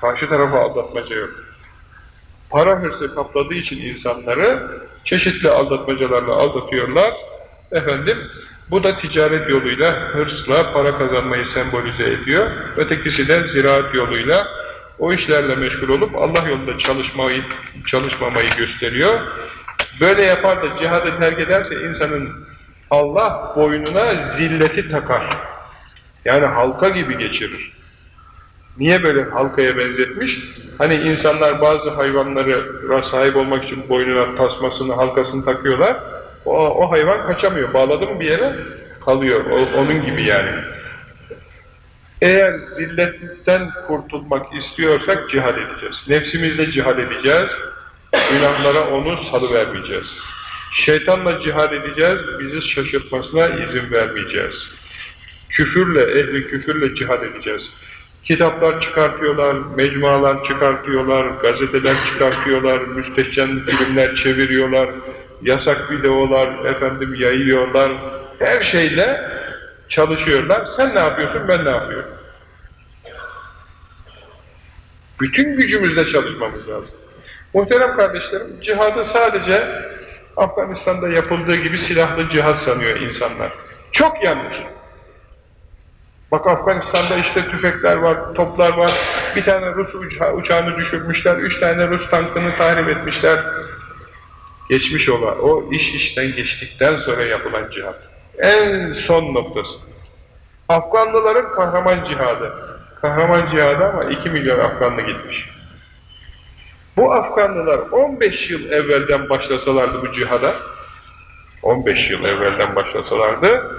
karşı tarafa aldatmaca yok. Para hırsı kapladığı için insanları çeşitli aldatmacalarla aldatıyorlar. Efendim, bu da ticaret yoluyla, hırsla para kazanmayı sembolize ediyor. Ötekisi de ziraat yoluyla o işlerle meşgul olup Allah yolunda çalışmayı, çalışmamayı gösteriyor. Böyle yapar da cihadı terk ederse insanın Allah boynuna zilleti takar. Yani halka gibi geçirir. Niye böyle halkaya benzetmiş? Hani insanlar bazı hayvanlara sahip olmak için boynuna tasmasını, halkasını takıyorlar. O, o hayvan kaçamıyor. Bağladı mı bir yere? Kalıyor. O, onun gibi yani. Eğer zilletten kurtulmak istiyorsak cihad edeceğiz. Nefsimizle cihad edeceğiz. Günahlara onu salıvermeyeceğiz. Şeytanla cihad edeceğiz. Bizi şaşırtmasına izin vermeyeceğiz. Küfürle, ehli küfürle cihad edeceğiz. Kitaplar çıkartıyorlar, mecmualar çıkartıyorlar, gazeteler çıkartıyorlar, müstehcen filmler çeviriyorlar, yasak videolar efendim yayıyorlar. Her şeyle çalışıyorlar. Sen ne yapıyorsun, ben ne yapıyorum? Bütün gücümüzle çalışmamız lazım. Muhterem kardeşlerim, cihadı sadece Afganistan'da yapıldığı gibi silahlı cihat sanıyor insanlar. Çok yanlış. Bak Afganistan'da işte tüfekler var, toplar var. Bir tane Rus uça uçağını düşürmüşler, üç tane Rus tankını tahrip etmişler. Geçmiş ola. O iş işten geçtikten sonra yapılan cihat. En son noktası. Afganlıların kahraman cihadı. Kahraman cihadı ama 2 milyon Afganlı gitmiş. Bu Afganlılar 15 yıl evvelden başlasalardı bu cihada, 15 yıl evvelden başlasalardı,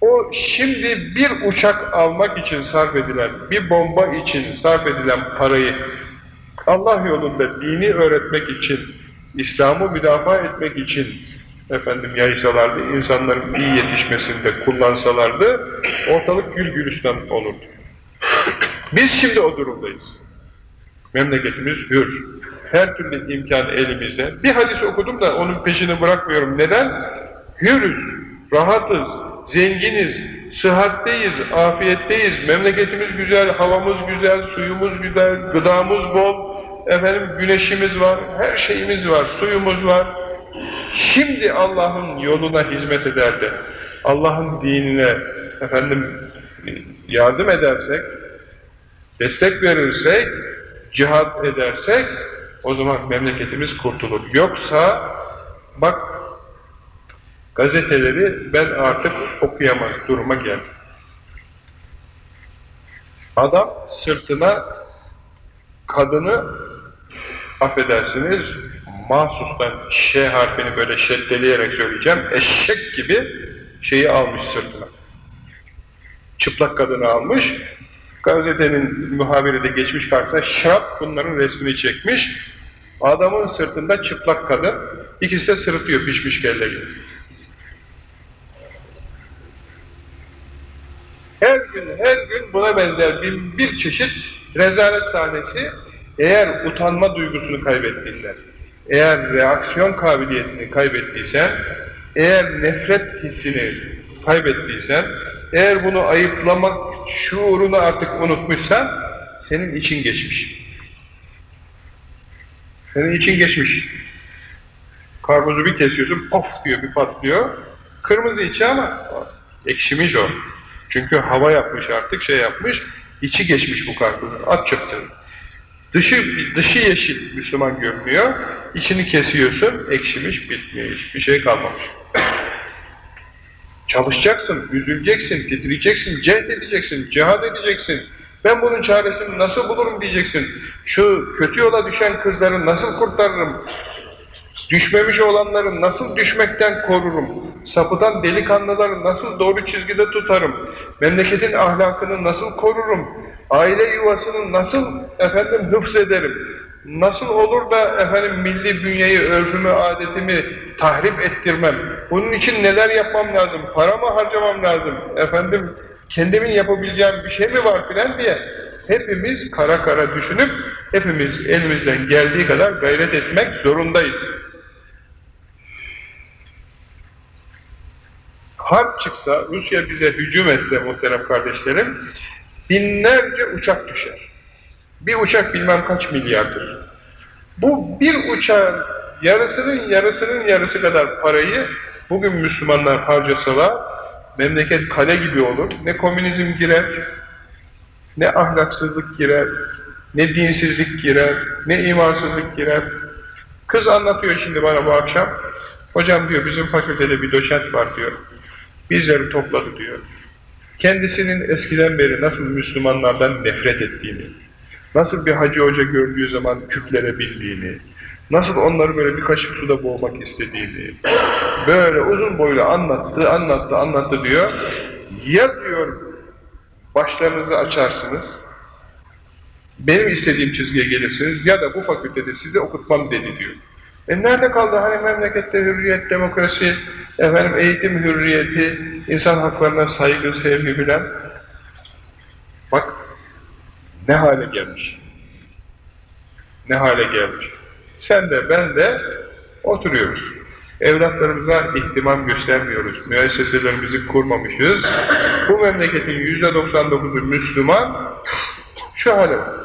o şimdi bir uçak almak için sarf edilen, bir bomba için sarf edilen parayı Allah yolunda dini öğretmek için, İslam'ı müdafaa etmek için efendim yaysalardı, insanların iyi yetişmesinde kullansalardı, ortalık gül gülistan olurdu. Biz şimdi o durumdayız. Memleketimiz hür. Her türlü imkan elimizde. Bir hadis okudum da onun peşini bırakmıyorum. Neden? Hürüz, rahatız, zenginiz, sıhhatteyiz, afiyetteyiz, memleketimiz güzel, havamız güzel, suyumuz güzel, gıdamız bol, efendim güneşimiz var, her şeyimiz var, suyumuz var. Şimdi Allah'ın yoluna hizmet eder de, Allah'ın dinine efendim yardım edersek, destek verirsek, cihat edersek, o zaman memleketimiz kurtulur. Yoksa, bak, gazeteleri ben artık okuyamaz duruma geldim. Adam sırtına kadını, affedersiniz, mahsustan Ş harfini böyle şeddeleyerek söyleyeceğim, eşek gibi şeyi almış sırtına. Çıplak kadını almış, gazetenin muhabiri de geçmiş karşısına şap bunların resmini çekmiş, adamın sırtında çıplak kadın, ikisi de sırıtıyor pişmiş kelle gibi. Her gün, her gün buna benzer bir, bir çeşit rezalet sahnesi, eğer utanma duygusunu kaybettiysen, eğer reaksiyon kabiliyetini kaybettiysen, eğer nefret hissini kaybettiysen, eğer bunu ayıplamak şuurunu artık unutmuşsan, senin için geçmiş. Senin için geçmiş. Karpuzu bir kesiyorsun, pof diyor, bir patlıyor. Kırmızı içi ama ekşimiş o. Çünkü hava yapmış artık, şey yapmış, içi geçmiş bu karpuzun, at çıktı. Dışı, dışı yeşil Müslüman görünüyor, içini kesiyorsun, ekşimiş, bitmiyor, hiçbir şey kalmamış. Çalışacaksın, üzüleceksin, titreyeceksin, cehd edeceksin, cihad edeceksin. Ben bunun çaresini nasıl bulurum diyeceksin. Şu kötü yola düşen kızları nasıl kurtarırım? Düşmemiş olanları nasıl düşmekten korurum? Sapıtan delikanlıları nasıl doğru çizgide tutarım? Memleketin ahlakını nasıl korurum? Aile yuvasını nasıl efendim hıfz ederim? Nasıl olur da efendim milli bünyeyi, örfümü, adetimi tahrip ettirmem? Bunun için neler yapmam lazım? Para mı harcamam lazım? Efendim kendimin yapabileceğim bir şey mi var filan diye hepimiz kara kara düşünüp hepimiz elimizden geldiği kadar gayret etmek zorundayız. Harp çıksa, Rusya bize hücum etse muhterem kardeşlerim, binlerce uçak düşer. Bir uçak bilmem kaç milyardır. Bu bir uçağın yarısının yarısının yarısı kadar parayı bugün Müslümanlar harcasalar, memleket kale gibi olur. Ne komünizm girer, ne ahlaksızlık girer, ne dinsizlik girer, ne imansızlık girer. Kız anlatıyor şimdi bana bu akşam. Hocam diyor bizim fakültede bir doçent var diyor. Bizleri topladı diyor. Kendisinin eskiden beri nasıl Müslümanlardan nefret ettiğini, nasıl bir hacı hoca gördüğü zaman küplere bindiğini, nasıl onları böyle bir kaşık suda boğmak istediğini, böyle uzun boylu anlattı, anlattı, anlattı diyor. Ya diyor başlarınızı açarsınız, benim istediğim çizgiye gelirsiniz ya da bu fakültede sizi okutmam dedi diyor. E nerede kaldı hani memlekette hürriyet, demokrasi, efendim eğitim hürriyeti, insan haklarına saygı, sevgi bilen? Bak ne hale gelmiş. Ne hale gelmiş. Sen de ben de oturuyoruz. Evlatlarımıza ihtimam göstermiyoruz. Müesseselerimizi kurmamışız. Bu memleketin yüzde 99'u Müslüman. Şu hale bak.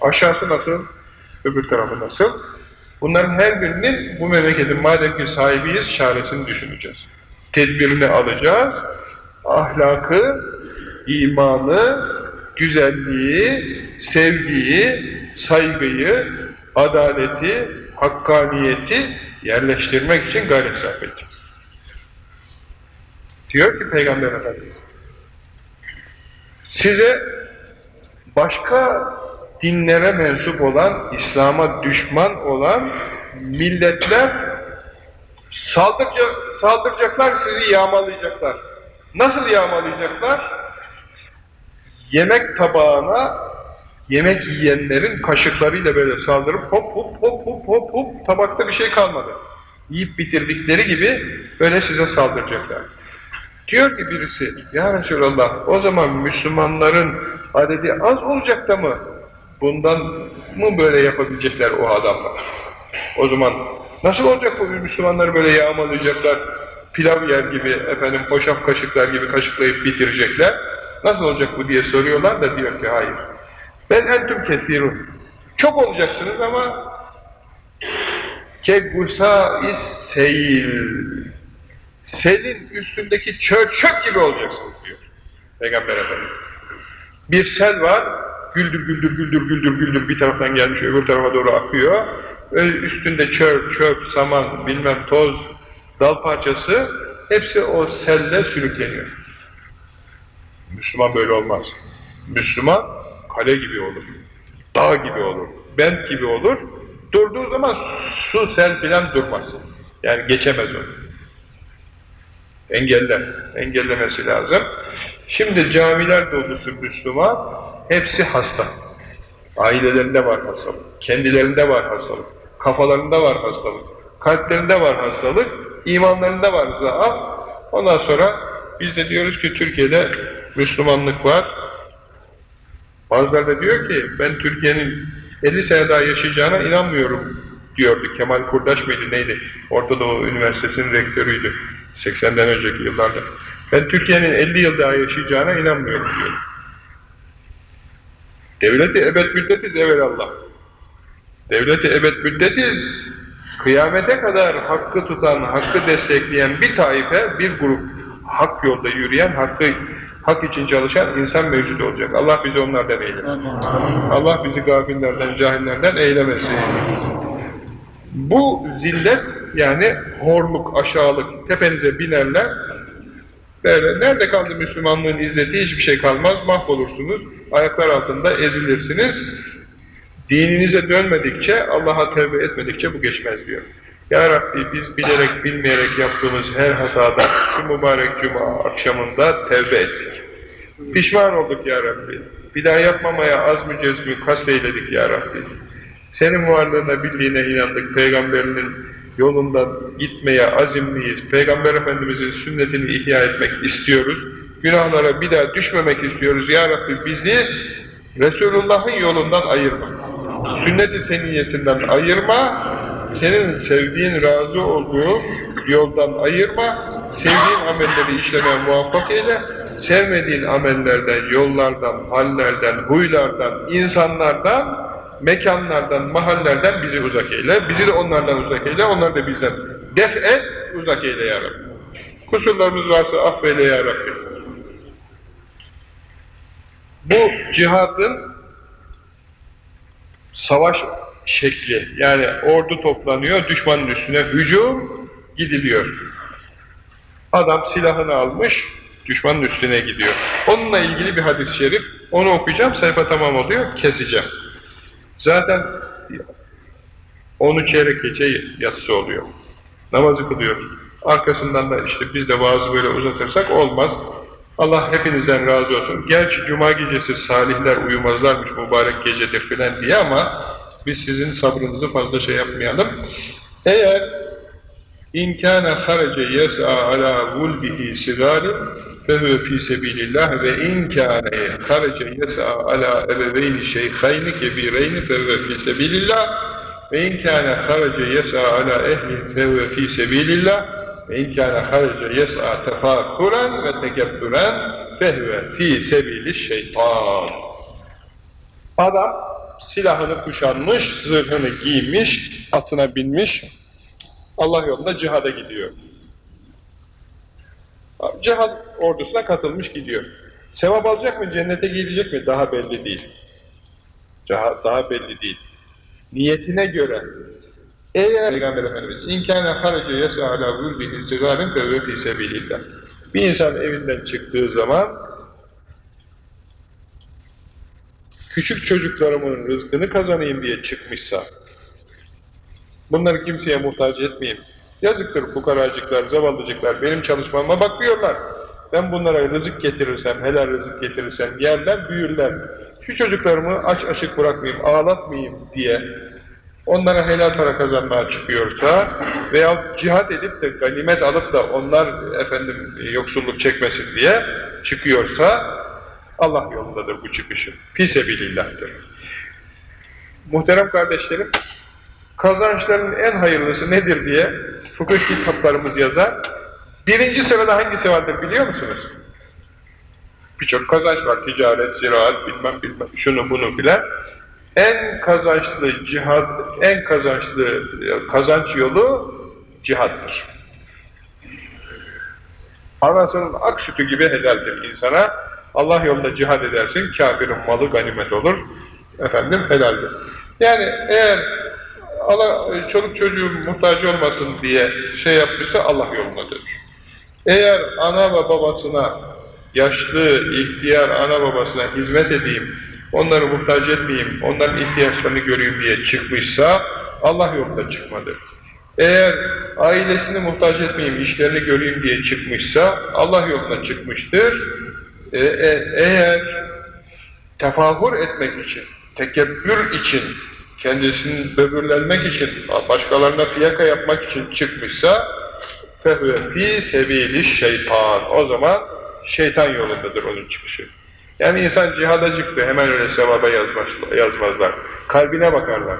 Aşağısı nasıl? Öbür tarafı nasıl? Bunların her birinin bu memleketin madem ki sahibiyiz, çaresini düşüneceğiz. Tedbirini alacağız, ahlakı, imanı, güzelliği, sevgiyi, saygıyı, adaleti, hakkaniyeti yerleştirmek için gayret sarf edeceğiz. Diyor ki Peygamber Efendimiz, size başka dinlere mensup olan, İslam'a düşman olan milletler saldırca, saldıracaklar, sizi yağmalayacaklar. Nasıl yağmalayacaklar? Yemek tabağına yemek yiyenlerin kaşıklarıyla böyle saldırıp hop hop hop hop hop hop tabakta bir şey kalmadı. Yiyip bitirdikleri gibi böyle size saldıracaklar. Diyor ki birisi, Ya Resulallah o zaman Müslümanların adedi az olacak da mı bundan mı böyle yapabilecekler o adamlar? O zaman nasıl olacak bu Müslümanları böyle yağmalayacaklar, pilav yer gibi, efendim hoşaf kaşıklar gibi kaşıklayıp bitirecekler? Nasıl olacak bu diye soruyorlar da diyor ki hayır. Ben entüm kesirun. Çok olacaksınız ama kegusâ-is seyil. Selin üstündeki çöp çöp gibi olacaksınız diyor Peygamber Efendimiz. Bir sel var, güldür güldür güldür güldür güldür bir taraftan gelmiş öbür tarafa doğru akıyor. Üstünde çöp, çöp, saman, bilmem toz, dal parçası hepsi o selle sürükleniyor. Müslüman böyle olmaz. Müslüman kale gibi olur, dağ gibi olur, bent gibi olur. Durduğu zaman su sel filan durmaz. Yani geçemez onu. Engeller, engellemesi lazım. Şimdi camiler dolusu Müslüman, hepsi hasta. Ailelerinde var hastalık, kendilerinde var hastalık, kafalarında var hastalık, kalplerinde var hastalık, imanlarında var zaaf. Ondan sonra biz de diyoruz ki Türkiye'de Müslümanlık var. Bazıları da diyor ki ben Türkiye'nin 50 sene daha yaşayacağına inanmıyorum diyordu. Kemal Kurdaş mıydı neydi? Orta Doğu Üniversitesi'nin rektörüydü. 80'den önceki yıllarda. Ben Türkiye'nin 50 yıl daha yaşayacağına inanmıyorum diyor. Devleti ebed müddetiz evelallah. Devleti ebed müddetiz. Kıyamete kadar hakkı tutan, hakkı destekleyen bir taife, bir grup hak yolda yürüyen, hakkı hak için çalışan insan mevcut olacak. Allah bizi onlardan eylesin. Allah bizi gafillerden, cahillerden eylemesin. Bu zillet yani horluk, aşağılık, tepenize binerler. Böyle nerede kaldı Müslümanlığın izzeti? Hiçbir şey kalmaz, mahvolursunuz. Ayaklar altında ezilirsiniz. Dininize dönmedikçe, Allah'a tevbe etmedikçe bu geçmez diyor. Ya Rabbi biz bilerek bilmeyerek yaptığımız her hatada şu mübarek cuma akşamında tevbe ettik. Pişman olduk Ya Rabbi. Bir daha yapmamaya az mı cezmi kasteyledik Ya Rabbi. Senin varlığına, birliğine inandık. Peygamberinin yolundan gitmeye azimliyiz. Peygamber Efendimizin sünnetini ihya etmek istiyoruz. Günahlara bir daha düşmemek istiyoruz. Ya Rabbi bizi Resulullah'ın yolundan ayırma. Sünnet-i seniyyesinden ayırma. Senin sevdiğin, razı olduğu yoldan ayırma. Sevdiğin amelleri işlemeye muvaffak eyle. Sevmediğin amellerden, yollardan, hallerden, huylardan, insanlardan mekanlardan, mahallerden bizi uzak eyle, bizi de onlardan uzak eyle, onlar da bizden def et, uzak eyle ya Rabbi. Kusurlarımız varsa affeyle ya Rabbi. Bu cihadın savaş şekli, yani ordu toplanıyor, düşmanın üstüne hücum gidiliyor. Adam silahını almış, düşmanın üstüne gidiyor. Onunla ilgili bir hadis-i şerif, onu okuyacağım, sayfa tamam oluyor, keseceğim. Zaten onu çeyrek gece yatsı oluyor. Namazı kılıyoruz. Arkasından da işte biz de vaazı böyle uzatırsak olmaz. Allah hepinizden razı olsun. Gerçi cuma gecesi salihler uyumazlarmış mübarek gecedir filan diye ama biz sizin sabrınızı fazla şey yapmayalım. Eğer inkâne harace yes'a alâ vulbihi sigârin fehüve fî sebîlillah ve inkâne harace yes'a alâ ebeveyni şeyhayni kebireyni fehüve fî sebîlillah ve inkâne harace yes'a alâ ehli fehüve fî sebîlillah ve inkâne harice yes'a tefâkuren ve tekebbüren fehve fî sebili şeytan. Adam silahını kuşanmış, zırhını giymiş, atına binmiş, Allah yolunda cihada gidiyor. Cihad ordusuna katılmış gidiyor. Sevap alacak mı, cennete gidecek mi? Daha belli değil. Daha, daha belli değil. Niyetine göre eğer Peygamber Efendimiz inkâne haraca yesa alâ vüldî izdigârin fevve fî sebîlillah bir insan evinden çıktığı zaman küçük çocuklarımın rızkını kazanayım diye çıkmışsa bunları kimseye muhtaç etmeyeyim. Yazıktır fukaracıklar, zavallıcıklar benim çalışmama bakıyorlar ben bunlara rızık getirirsem, helal rızık getirirsem yerler, büyürler. Şu çocuklarımı aç açık bırakmayayım, ağlatmayayım diye onlara helal para kazanmaya çıkıyorsa veya cihat edip de ganimet alıp da onlar efendim yoksulluk çekmesin diye çıkıyorsa Allah yolundadır bu çıkışı. Fisebilillah'tır. Muhterem kardeşlerim, kazançların en hayırlısı nedir diye fıkıh kitaplarımız yazar. Birinci sırada hangisi vardır biliyor musunuz? Birçok kazanç var. Ticaret, ziraat, bilmem bilmem, şunu bunu filan en kazançlı cihad, en kazançlı kazanç yolu cihattır. Anasının ak sütü gibi helaldir insana. Allah yolunda cihad edersin, kafirin malı ganimet olur. Efendim helaldir. Yani eğer Allah, çoluk çocuğu muhtaç olmasın diye şey yapmışsa Allah yolundadır. Eğer ana ve babasına, yaşlı, ihtiyar ana babasına hizmet edeyim, onları muhtaç etmeyeyim, onların ihtiyaçlarını göreyim diye çıkmışsa Allah yolunda çıkmadı. Eğer ailesini muhtaç etmeyeyim, işlerini göreyim diye çıkmışsa Allah yoluna çıkmıştır. E, e, eğer tefahur etmek için, tekebbür için, kendisini böbürlenmek için, başkalarına fiyaka yapmak için çıkmışsa fehve fi sebili şeytan. O zaman şeytan yolundadır onun çıkışı. Yani insan cihada çıktı, hemen öyle sevaba yazmaz, yazmazlar. Kalbine bakarlar.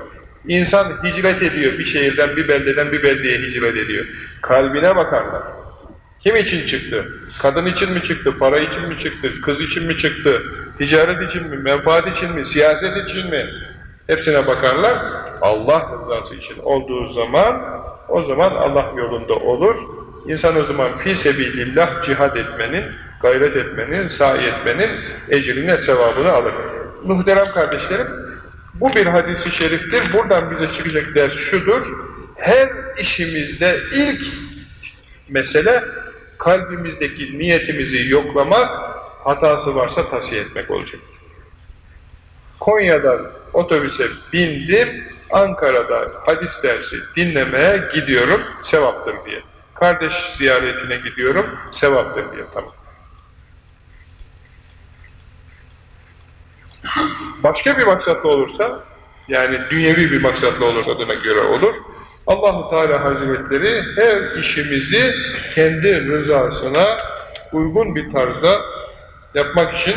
İnsan hicret ediyor, bir şehirden, bir beldeden bir beldeye hicret ediyor. Kalbine bakarlar. Kim için çıktı? Kadın için mi çıktı? Para için mi çıktı? Kız için mi çıktı? Ticaret için mi? Menfaat için mi? Siyaset için mi? Hepsine bakarlar. Allah rızası için olduğu zaman, o zaman Allah yolunda olur. İnsan o zaman fi sebilillah cihad etmenin, gayret etmenin, sahi etmenin ecrine, sevabını alır. Muhterem kardeşlerim, bu bir hadisi şeriftir. Buradan bize çıkacak ders şudur. Her işimizde ilk mesele kalbimizdeki niyetimizi yoklamak, hatası varsa tasiye etmek olacak. Konya'dan otobüse bindim, Ankara'da hadis dersi dinlemeye gidiyorum, sevaptır diye. Kardeş ziyaretine gidiyorum, sevaptır diye. Tamam. Başka bir maksatlı olursa, yani dünyevi bir maksatlı olursa adına göre olur. Allahu Teala Hazretleri her işimizi kendi rızasına uygun bir tarzda yapmak için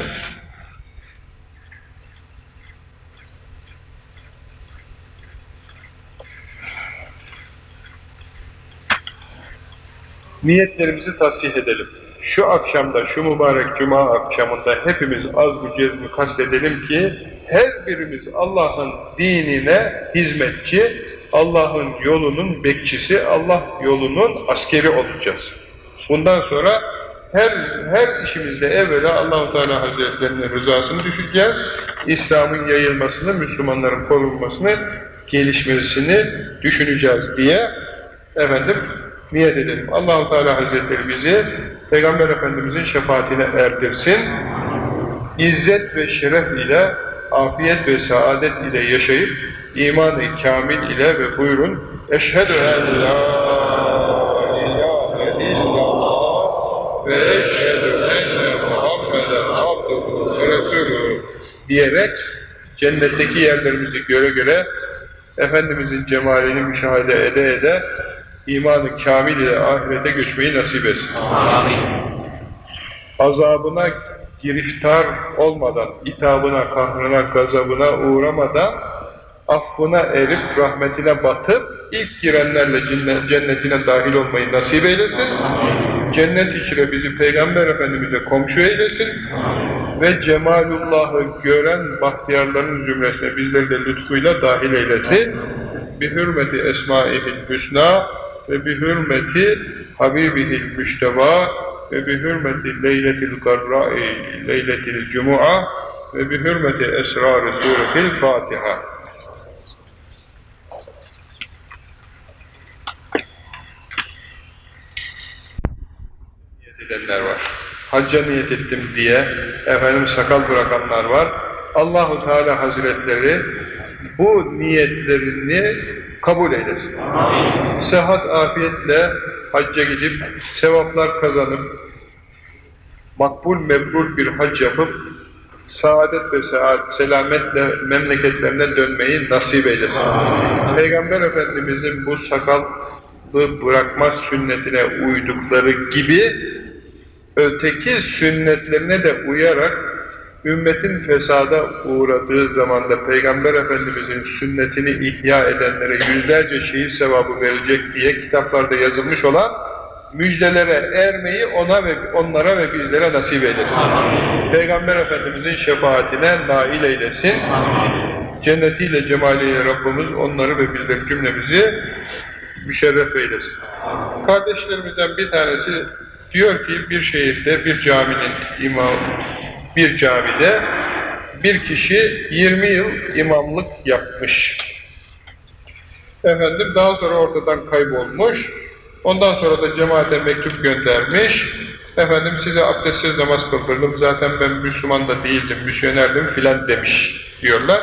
niyetlerimizi tasih edelim. Şu akşamda, şu mübarek cuma akşamında hepimiz az bu cezmi kastedelim ki her birimiz Allah'ın dinine hizmetçi, Allah'ın yolunun bekçisi, Allah yolunun askeri olacağız. Bundan sonra her her işimizde evvela Allahu Teala Hazretlerinin rızasını düşeceğiz. İslam'ın yayılmasını, Müslümanların korunmasını, gelişmesini düşüneceğiz diye efendim niyet edelim. Allahu Teala Hazretleri bizi Peygamber Efendimizin şefaatine erdirsin. İzzet ve şeref ile, afiyet ve saadet ile yaşayıp iman-ı kamil ile ve buyurun Eşhedü en la ilahe illallah ve eşhedü enne Muhammeden abduhu ve resulü diyerek cennetteki yerlerimizi göre göre Efendimizin cemalini müşahede ede ede imanı kamil ile ahirete göçmeyi nasip etsin. Amin. Azabına giriftar olmadan, itabına, kahrına, gazabına uğramadan, affına erip, rahmetine batıp, ilk girenlerle cennetine dahil olmayı nasip eylesin. Cennet içine bizi Peygamber Efendimiz'e komşu eylesin. Ve cemalullahı gören bahtiyarların zümresine bizleri de lütfuyla dahil eylesin. bi hürmeti esmaihil hüsna ve bi hürmeti habibihil müşteba ve bi hürmeti leyletil garra'i leyletil cumu'a ve bi hürmeti esrar-ı suretil Fatiha. Edenler var. Hacca niyet ettim diye efendim sakal bırakanlar var. Allahu Teala Hazretleri bu niyetlerini kabul eylesin. Amin. Sıhhat afiyetle hacca gidip sevaplar kazanıp makbul mebrul bir hac yapıp saadet ve selametle memleketlerine dönmeyi nasip eylesin. Amin. Peygamber Efendimizin bu sakalı bırakma sünnetine uydukları gibi öteki sünnetlerine de uyarak ümmetin fesada uğradığı zamanda Peygamber Efendimizin sünnetini ihya edenlere yüzlerce şehir sevabı verecek diye kitaplarda yazılmış olan müjdelere ermeyi ona ve onlara ve bizlere nasip eylesin. Peygamber Efendimizin şefaatine nail eylesin. Amin. Cennetiyle, cemaliyle Rabbimiz onları ve bizleri cümlemizi müşerref eylesin. Kardeşlerimizden bir tanesi diyor ki bir şehirde bir caminin imam bir camide bir kişi 20 yıl imamlık yapmış. Efendim daha sonra ortadan kaybolmuş. Ondan sonra da cemaate mektup göndermiş. Efendim size abdestsiz namaz kıldırdım. Zaten ben Müslüman da değildim, misyonerdim filan demiş diyorlar.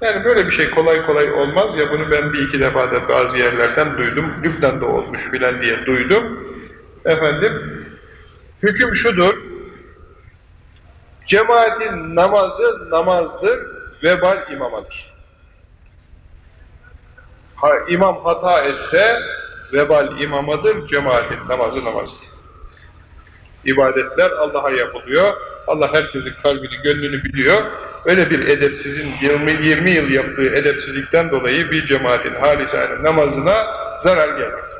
Yani böyle bir şey kolay kolay olmaz ya bunu ben bir iki defa da bazı yerlerden duydum. Lübnan'da olmuş filan diye duydum. Efendim hüküm şudur. Cemaatin namazı namazdır, vebal imamadır. Ha, imam hata etse vebal imamadır, cemaatin namazı namazdır. İbadetler Allah'a yapılıyor. Allah herkesin kalbini, gönlünü biliyor. Öyle bir edepsizin 20, 20 yıl yaptığı edepsizlikten dolayı bir cemaatin halisane namazına zarar gelmez.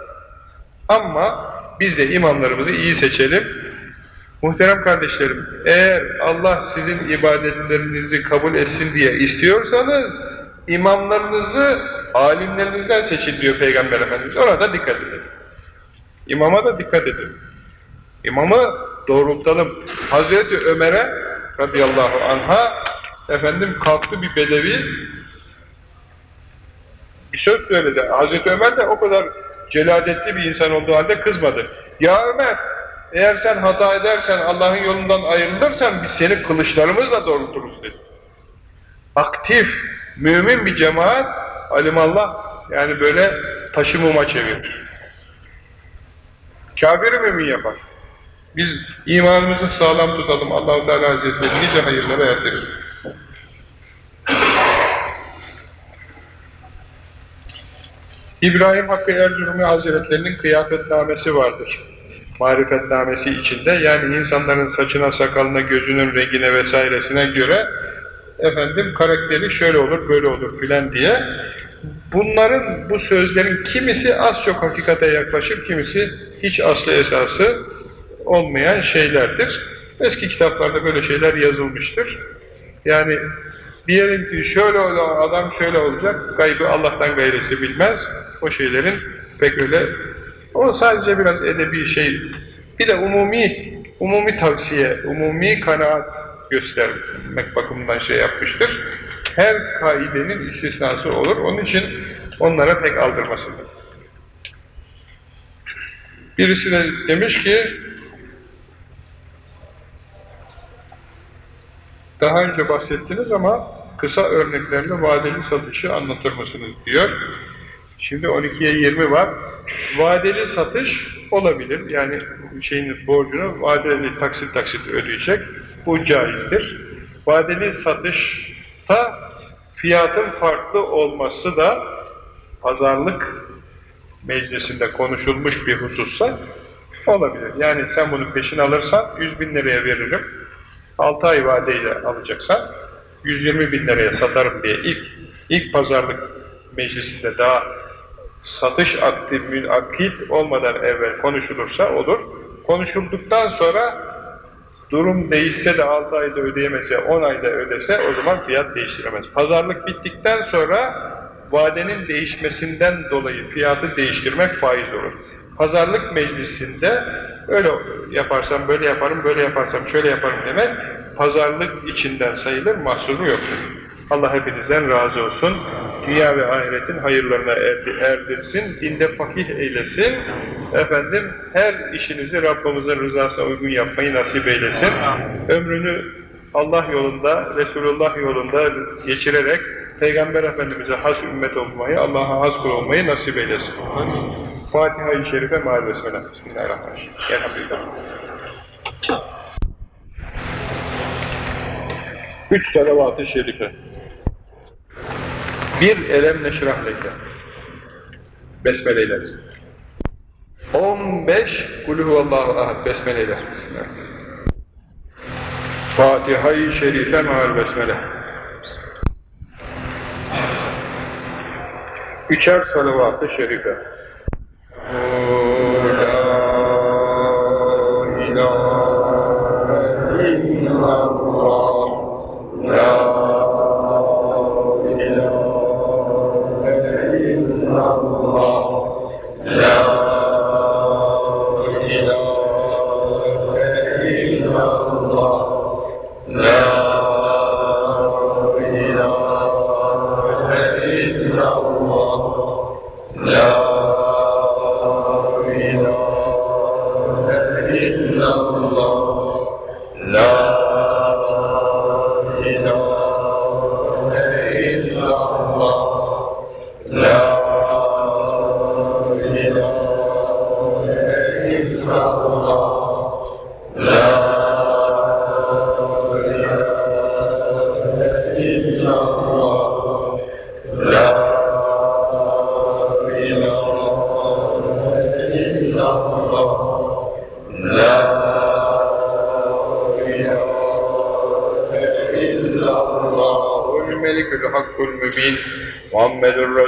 Ama biz de imamlarımızı iyi seçelim, Muhterem kardeşlerim, eğer Allah sizin ibadetlerinizi kabul etsin diye istiyorsanız, imamlarınızı alimlerinizden seçin diyor Peygamber Efendimiz. Orada dikkat edin. İmama da dikkat edin. İmamı doğrultalım. Hazreti Ömer'e radıyallahu anha efendim kalktı bir bedevi bir söz söyledi. Hazreti Ömer de o kadar celadetli bir insan olduğu halde kızmadı. Ya Ömer eğer sen hata edersen, Allah'ın yolundan ayrılırsan biz seni kılıçlarımızla doğrulturuz dedi. Aktif, mümin bir cemaat, alimallah yani böyle taşı muma çevirir. Kafiri mümin yapar. Biz imanımızı sağlam tutalım. Allah-u Teala Hazretleri nice hayırlara erdirir. İbrahim Hakkı Erzurumi Hazretlerinin kıyafetnamesi vardır marifetnamesi içinde yani insanların saçına, sakalına, gözünün rengine vesairesine göre efendim karakteri şöyle olur, böyle olur filan diye bunların, bu sözlerin kimisi az çok hakikate yaklaşır, kimisi hiç aslı esası olmayan şeylerdir. Eski kitaplarda böyle şeyler yazılmıştır. Yani diyelim ki şöyle olan adam şöyle olacak, gaybı Allah'tan gayresi bilmez. O şeylerin pek öyle o sadece biraz edebi şey. Bir de umumi, umumi tavsiye, umumi kanaat göstermek bakımından şey yapmıştır. Her kaidenin istisnası olur. Onun için onlara pek aldırmasınlar. Birisi de demiş ki daha önce bahsettiniz ama kısa örneklerle vadeli satışı anlatır mısınız diyor. Şimdi 12'ye 20 var. Vadeli satış olabilir. Yani şeyin borcunu vadeli taksit taksit ödeyecek. Bu caizdir. Vadeli satışta fiyatın farklı olması da pazarlık meclisinde konuşulmuş bir husussa olabilir. Yani sen bunu peşin alırsan 100 bin liraya veririm. 6 ay vadeyle alacaksan 120 bin liraya satarım diye ilk ilk pazarlık meclisinde daha satış akdi münakit olmadan evvel konuşulursa olur. Konuşulduktan sonra durum değişse de 6 ayda ödeyemese, 10 ayda ödese o zaman fiyat değiştiremez. Pazarlık bittikten sonra vadenin değişmesinden dolayı fiyatı değiştirmek faiz olur. Pazarlık meclisinde öyle yaparsam böyle yaparım, böyle yaparsam şöyle yaparım demek pazarlık içinden sayılır, mahsuru yoktur. Allah hepinizden razı olsun. Dünya ve ahiretin hayırlarına erdirsin, dinde fakih eylesin. Efendim, her işinizi Rabbimizin rızasına uygun yapmayı nasip eylesin. Ömrünü Allah yolunda, Resulullah yolunda geçirerek Peygamber Efendimiz'e has ümmet olmayı, Allah'a has kul olmayı nasip eylesin. Fatiha-i Şerife maal Bismillahirrahmanirrahim. Elhamdülillah. Üç salavat-ı şerife. Bir elem neşrah leke. Besmele ile. 15 kulü huvallahu ahad. Besmele ile. Fatiha-i şerife maal besmele. Üçer salavat-ı şerife. La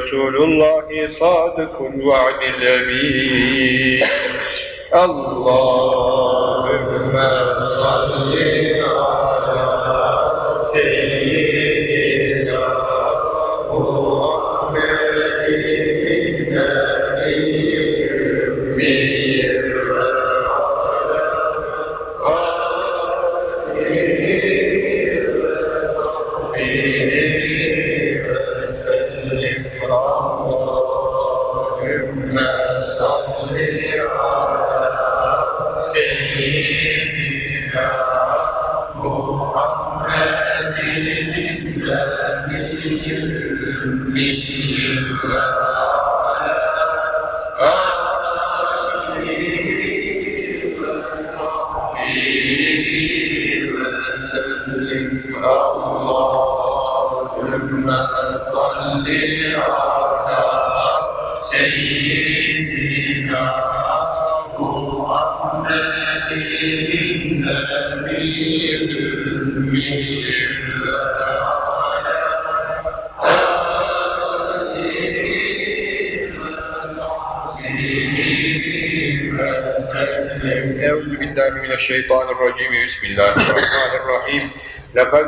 رسول الله صادق وعد الأمين الله أعوذ بالله من الشيطان الرجيم بسم الله الرحمن الرحيم لقد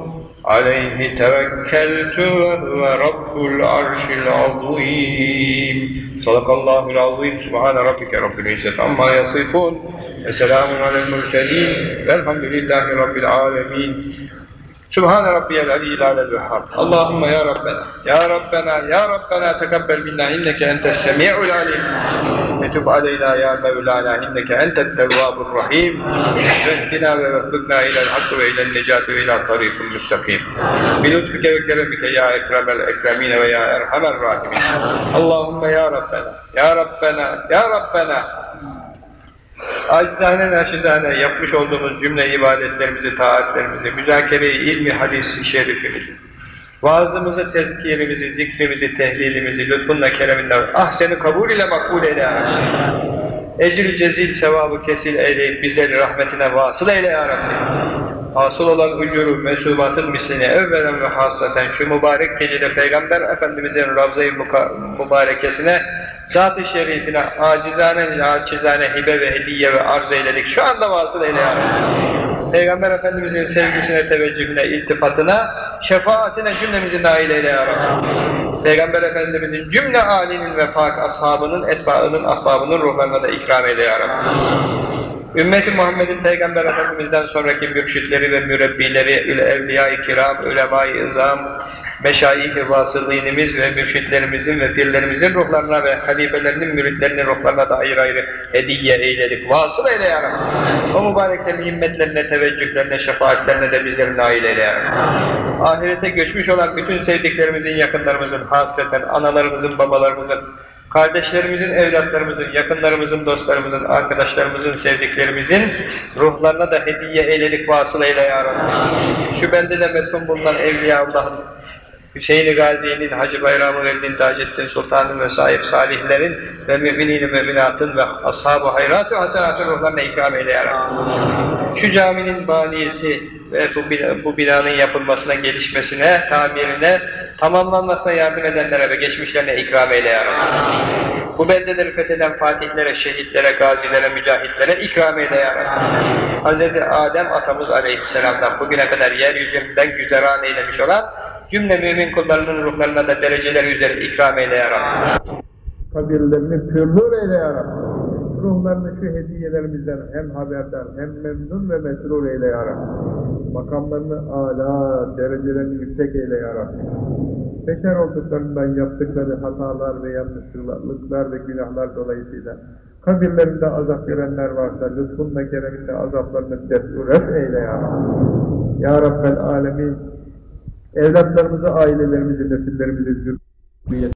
عليه توكلت وهو رب العرش العظيم صدق الله العظيم سبحان ربك رب العزة عما يصفون وسلام على المرسلين والحمد لله رب العالمين سبحان ربي العلي الأعلى الوهاب اللهم يا ربنا يا ربنا يا ربنا تقبل منا إنك أنت السميع العليم وتب علينا يا مولانا إنك أنت التواب الرحيم واهدنا ووفقنا إلى الحق وإلى النجاة وإلى الطريق المستقيم بلطفك وكرمك يا أكرم الأكرمين ويا أرحم الراحمين اللهم يا ربنا يا ربنا يا ربنا acizane naşizane yapmış olduğumuz cümle ibadetlerimizi, taatlerimizi, müzakere-i ilmi hadis-i şerifimizi, vaazımızı, tezkirimizi, zikrimizi, tehlilimizi, lütfunla, kereminle, ah seni kabul ile makbul eyle ya Rabbi. Ecr-i cezil sevabı kesil eyleyip bizleri rahmetine vasıl eyle ya Rabbi. Hasıl olan ucuru mesubatın misline evvelen ve hasaten şu mübarek gecede Peygamber Efendimizin Ravza-i Mübarekesine Zat-ı Şerifine acizane naçizane hibe ve hediye ve arz eyledik. Şu anda vasıl eyle ya Rabbi. Peygamber Efendimizin sevgisine, teveccühüne, iltifatına, şefaatine cümlemizi nail eyle ya Rabbi. Peygamber Efendimizin cümle âlinin ve pak ashabının, etbaının, ahbabının ruhlarına da ikram eyle ya Rabbi. Ümmeti Muhammed'in Peygamber Efendimiz'den sonraki mürşitleri ve mürebbileri, ile evliya-i kiram, ulema-i izam, meşayih-i vasılinimiz ve mürşitlerimizin ve pirlerimizin ruhlarına ve halifelerinin, müritlerinin ruhlarına da ayrı ayrı hediye eyledik. Vasıl eyle ya Rabbi. O mübareklerin himmetlerine, teveccühlerine, şefaatlerine de bizleri nail eyle ya. Ahirete göçmüş olan bütün sevdiklerimizin, yakınlarımızın, hasreten analarımızın, babalarımızın, Kardeşlerimizin, evlatlarımızın, yakınlarımızın, dostlarımızın, arkadaşlarımızın, sevdiklerimizin ruhlarına da hediye eyledik, vasıl eyle ya Rabbi. Şu bende de metfun bulunan Evliya Allah'ın, Hüseyin-i Gazi'nin, Hacı Bayramı Veli'nin, Taceddin Sultan'ın ve sahip salihlerin ve müminin-i müminatın ve ashab-ı hayrat ve hasenatın ruhlarına ikram eyle ya Rabbi. Şu caminin banisi ve bu, bina- bu binanın yapılmasına, gelişmesine, tamirine, tamamlanmasına yardım edenlere ve geçmişlerine ikram eyle ya Rabbi. Bu beldeleri fetheden fatihlere, şehitlere, gazilere, mücahitlere ikram eyle ya Rabbi. Hz. Adem atamız aleyhisselamdan bugüne kadar yeryüzünden güzeran eylemiş olan cümle mümin kullarının ruhlarına da dereceler üzere ikram eyle ya Rabbi. kabirlerini pürnür eyle ya Rabbi. Ruhlarını şu hediyelerimizden hem haberdar hem memnun ve mesrur eyle ya Rabbi. Makamlarını âlâ, derecelerini yüksek eyle ya Rabbi. Beşer olduklarından yaptıkları hatalar ve yanlışlıklar ve günahlar dolayısıyla kabirlerinde azap görenler varsa lütfunla kereminle azaplarını defuret eyle ya Rabbi. Ya Rabbel alemin evlatlarımızı, ailelerimizi, nesillerimizi, zürriyet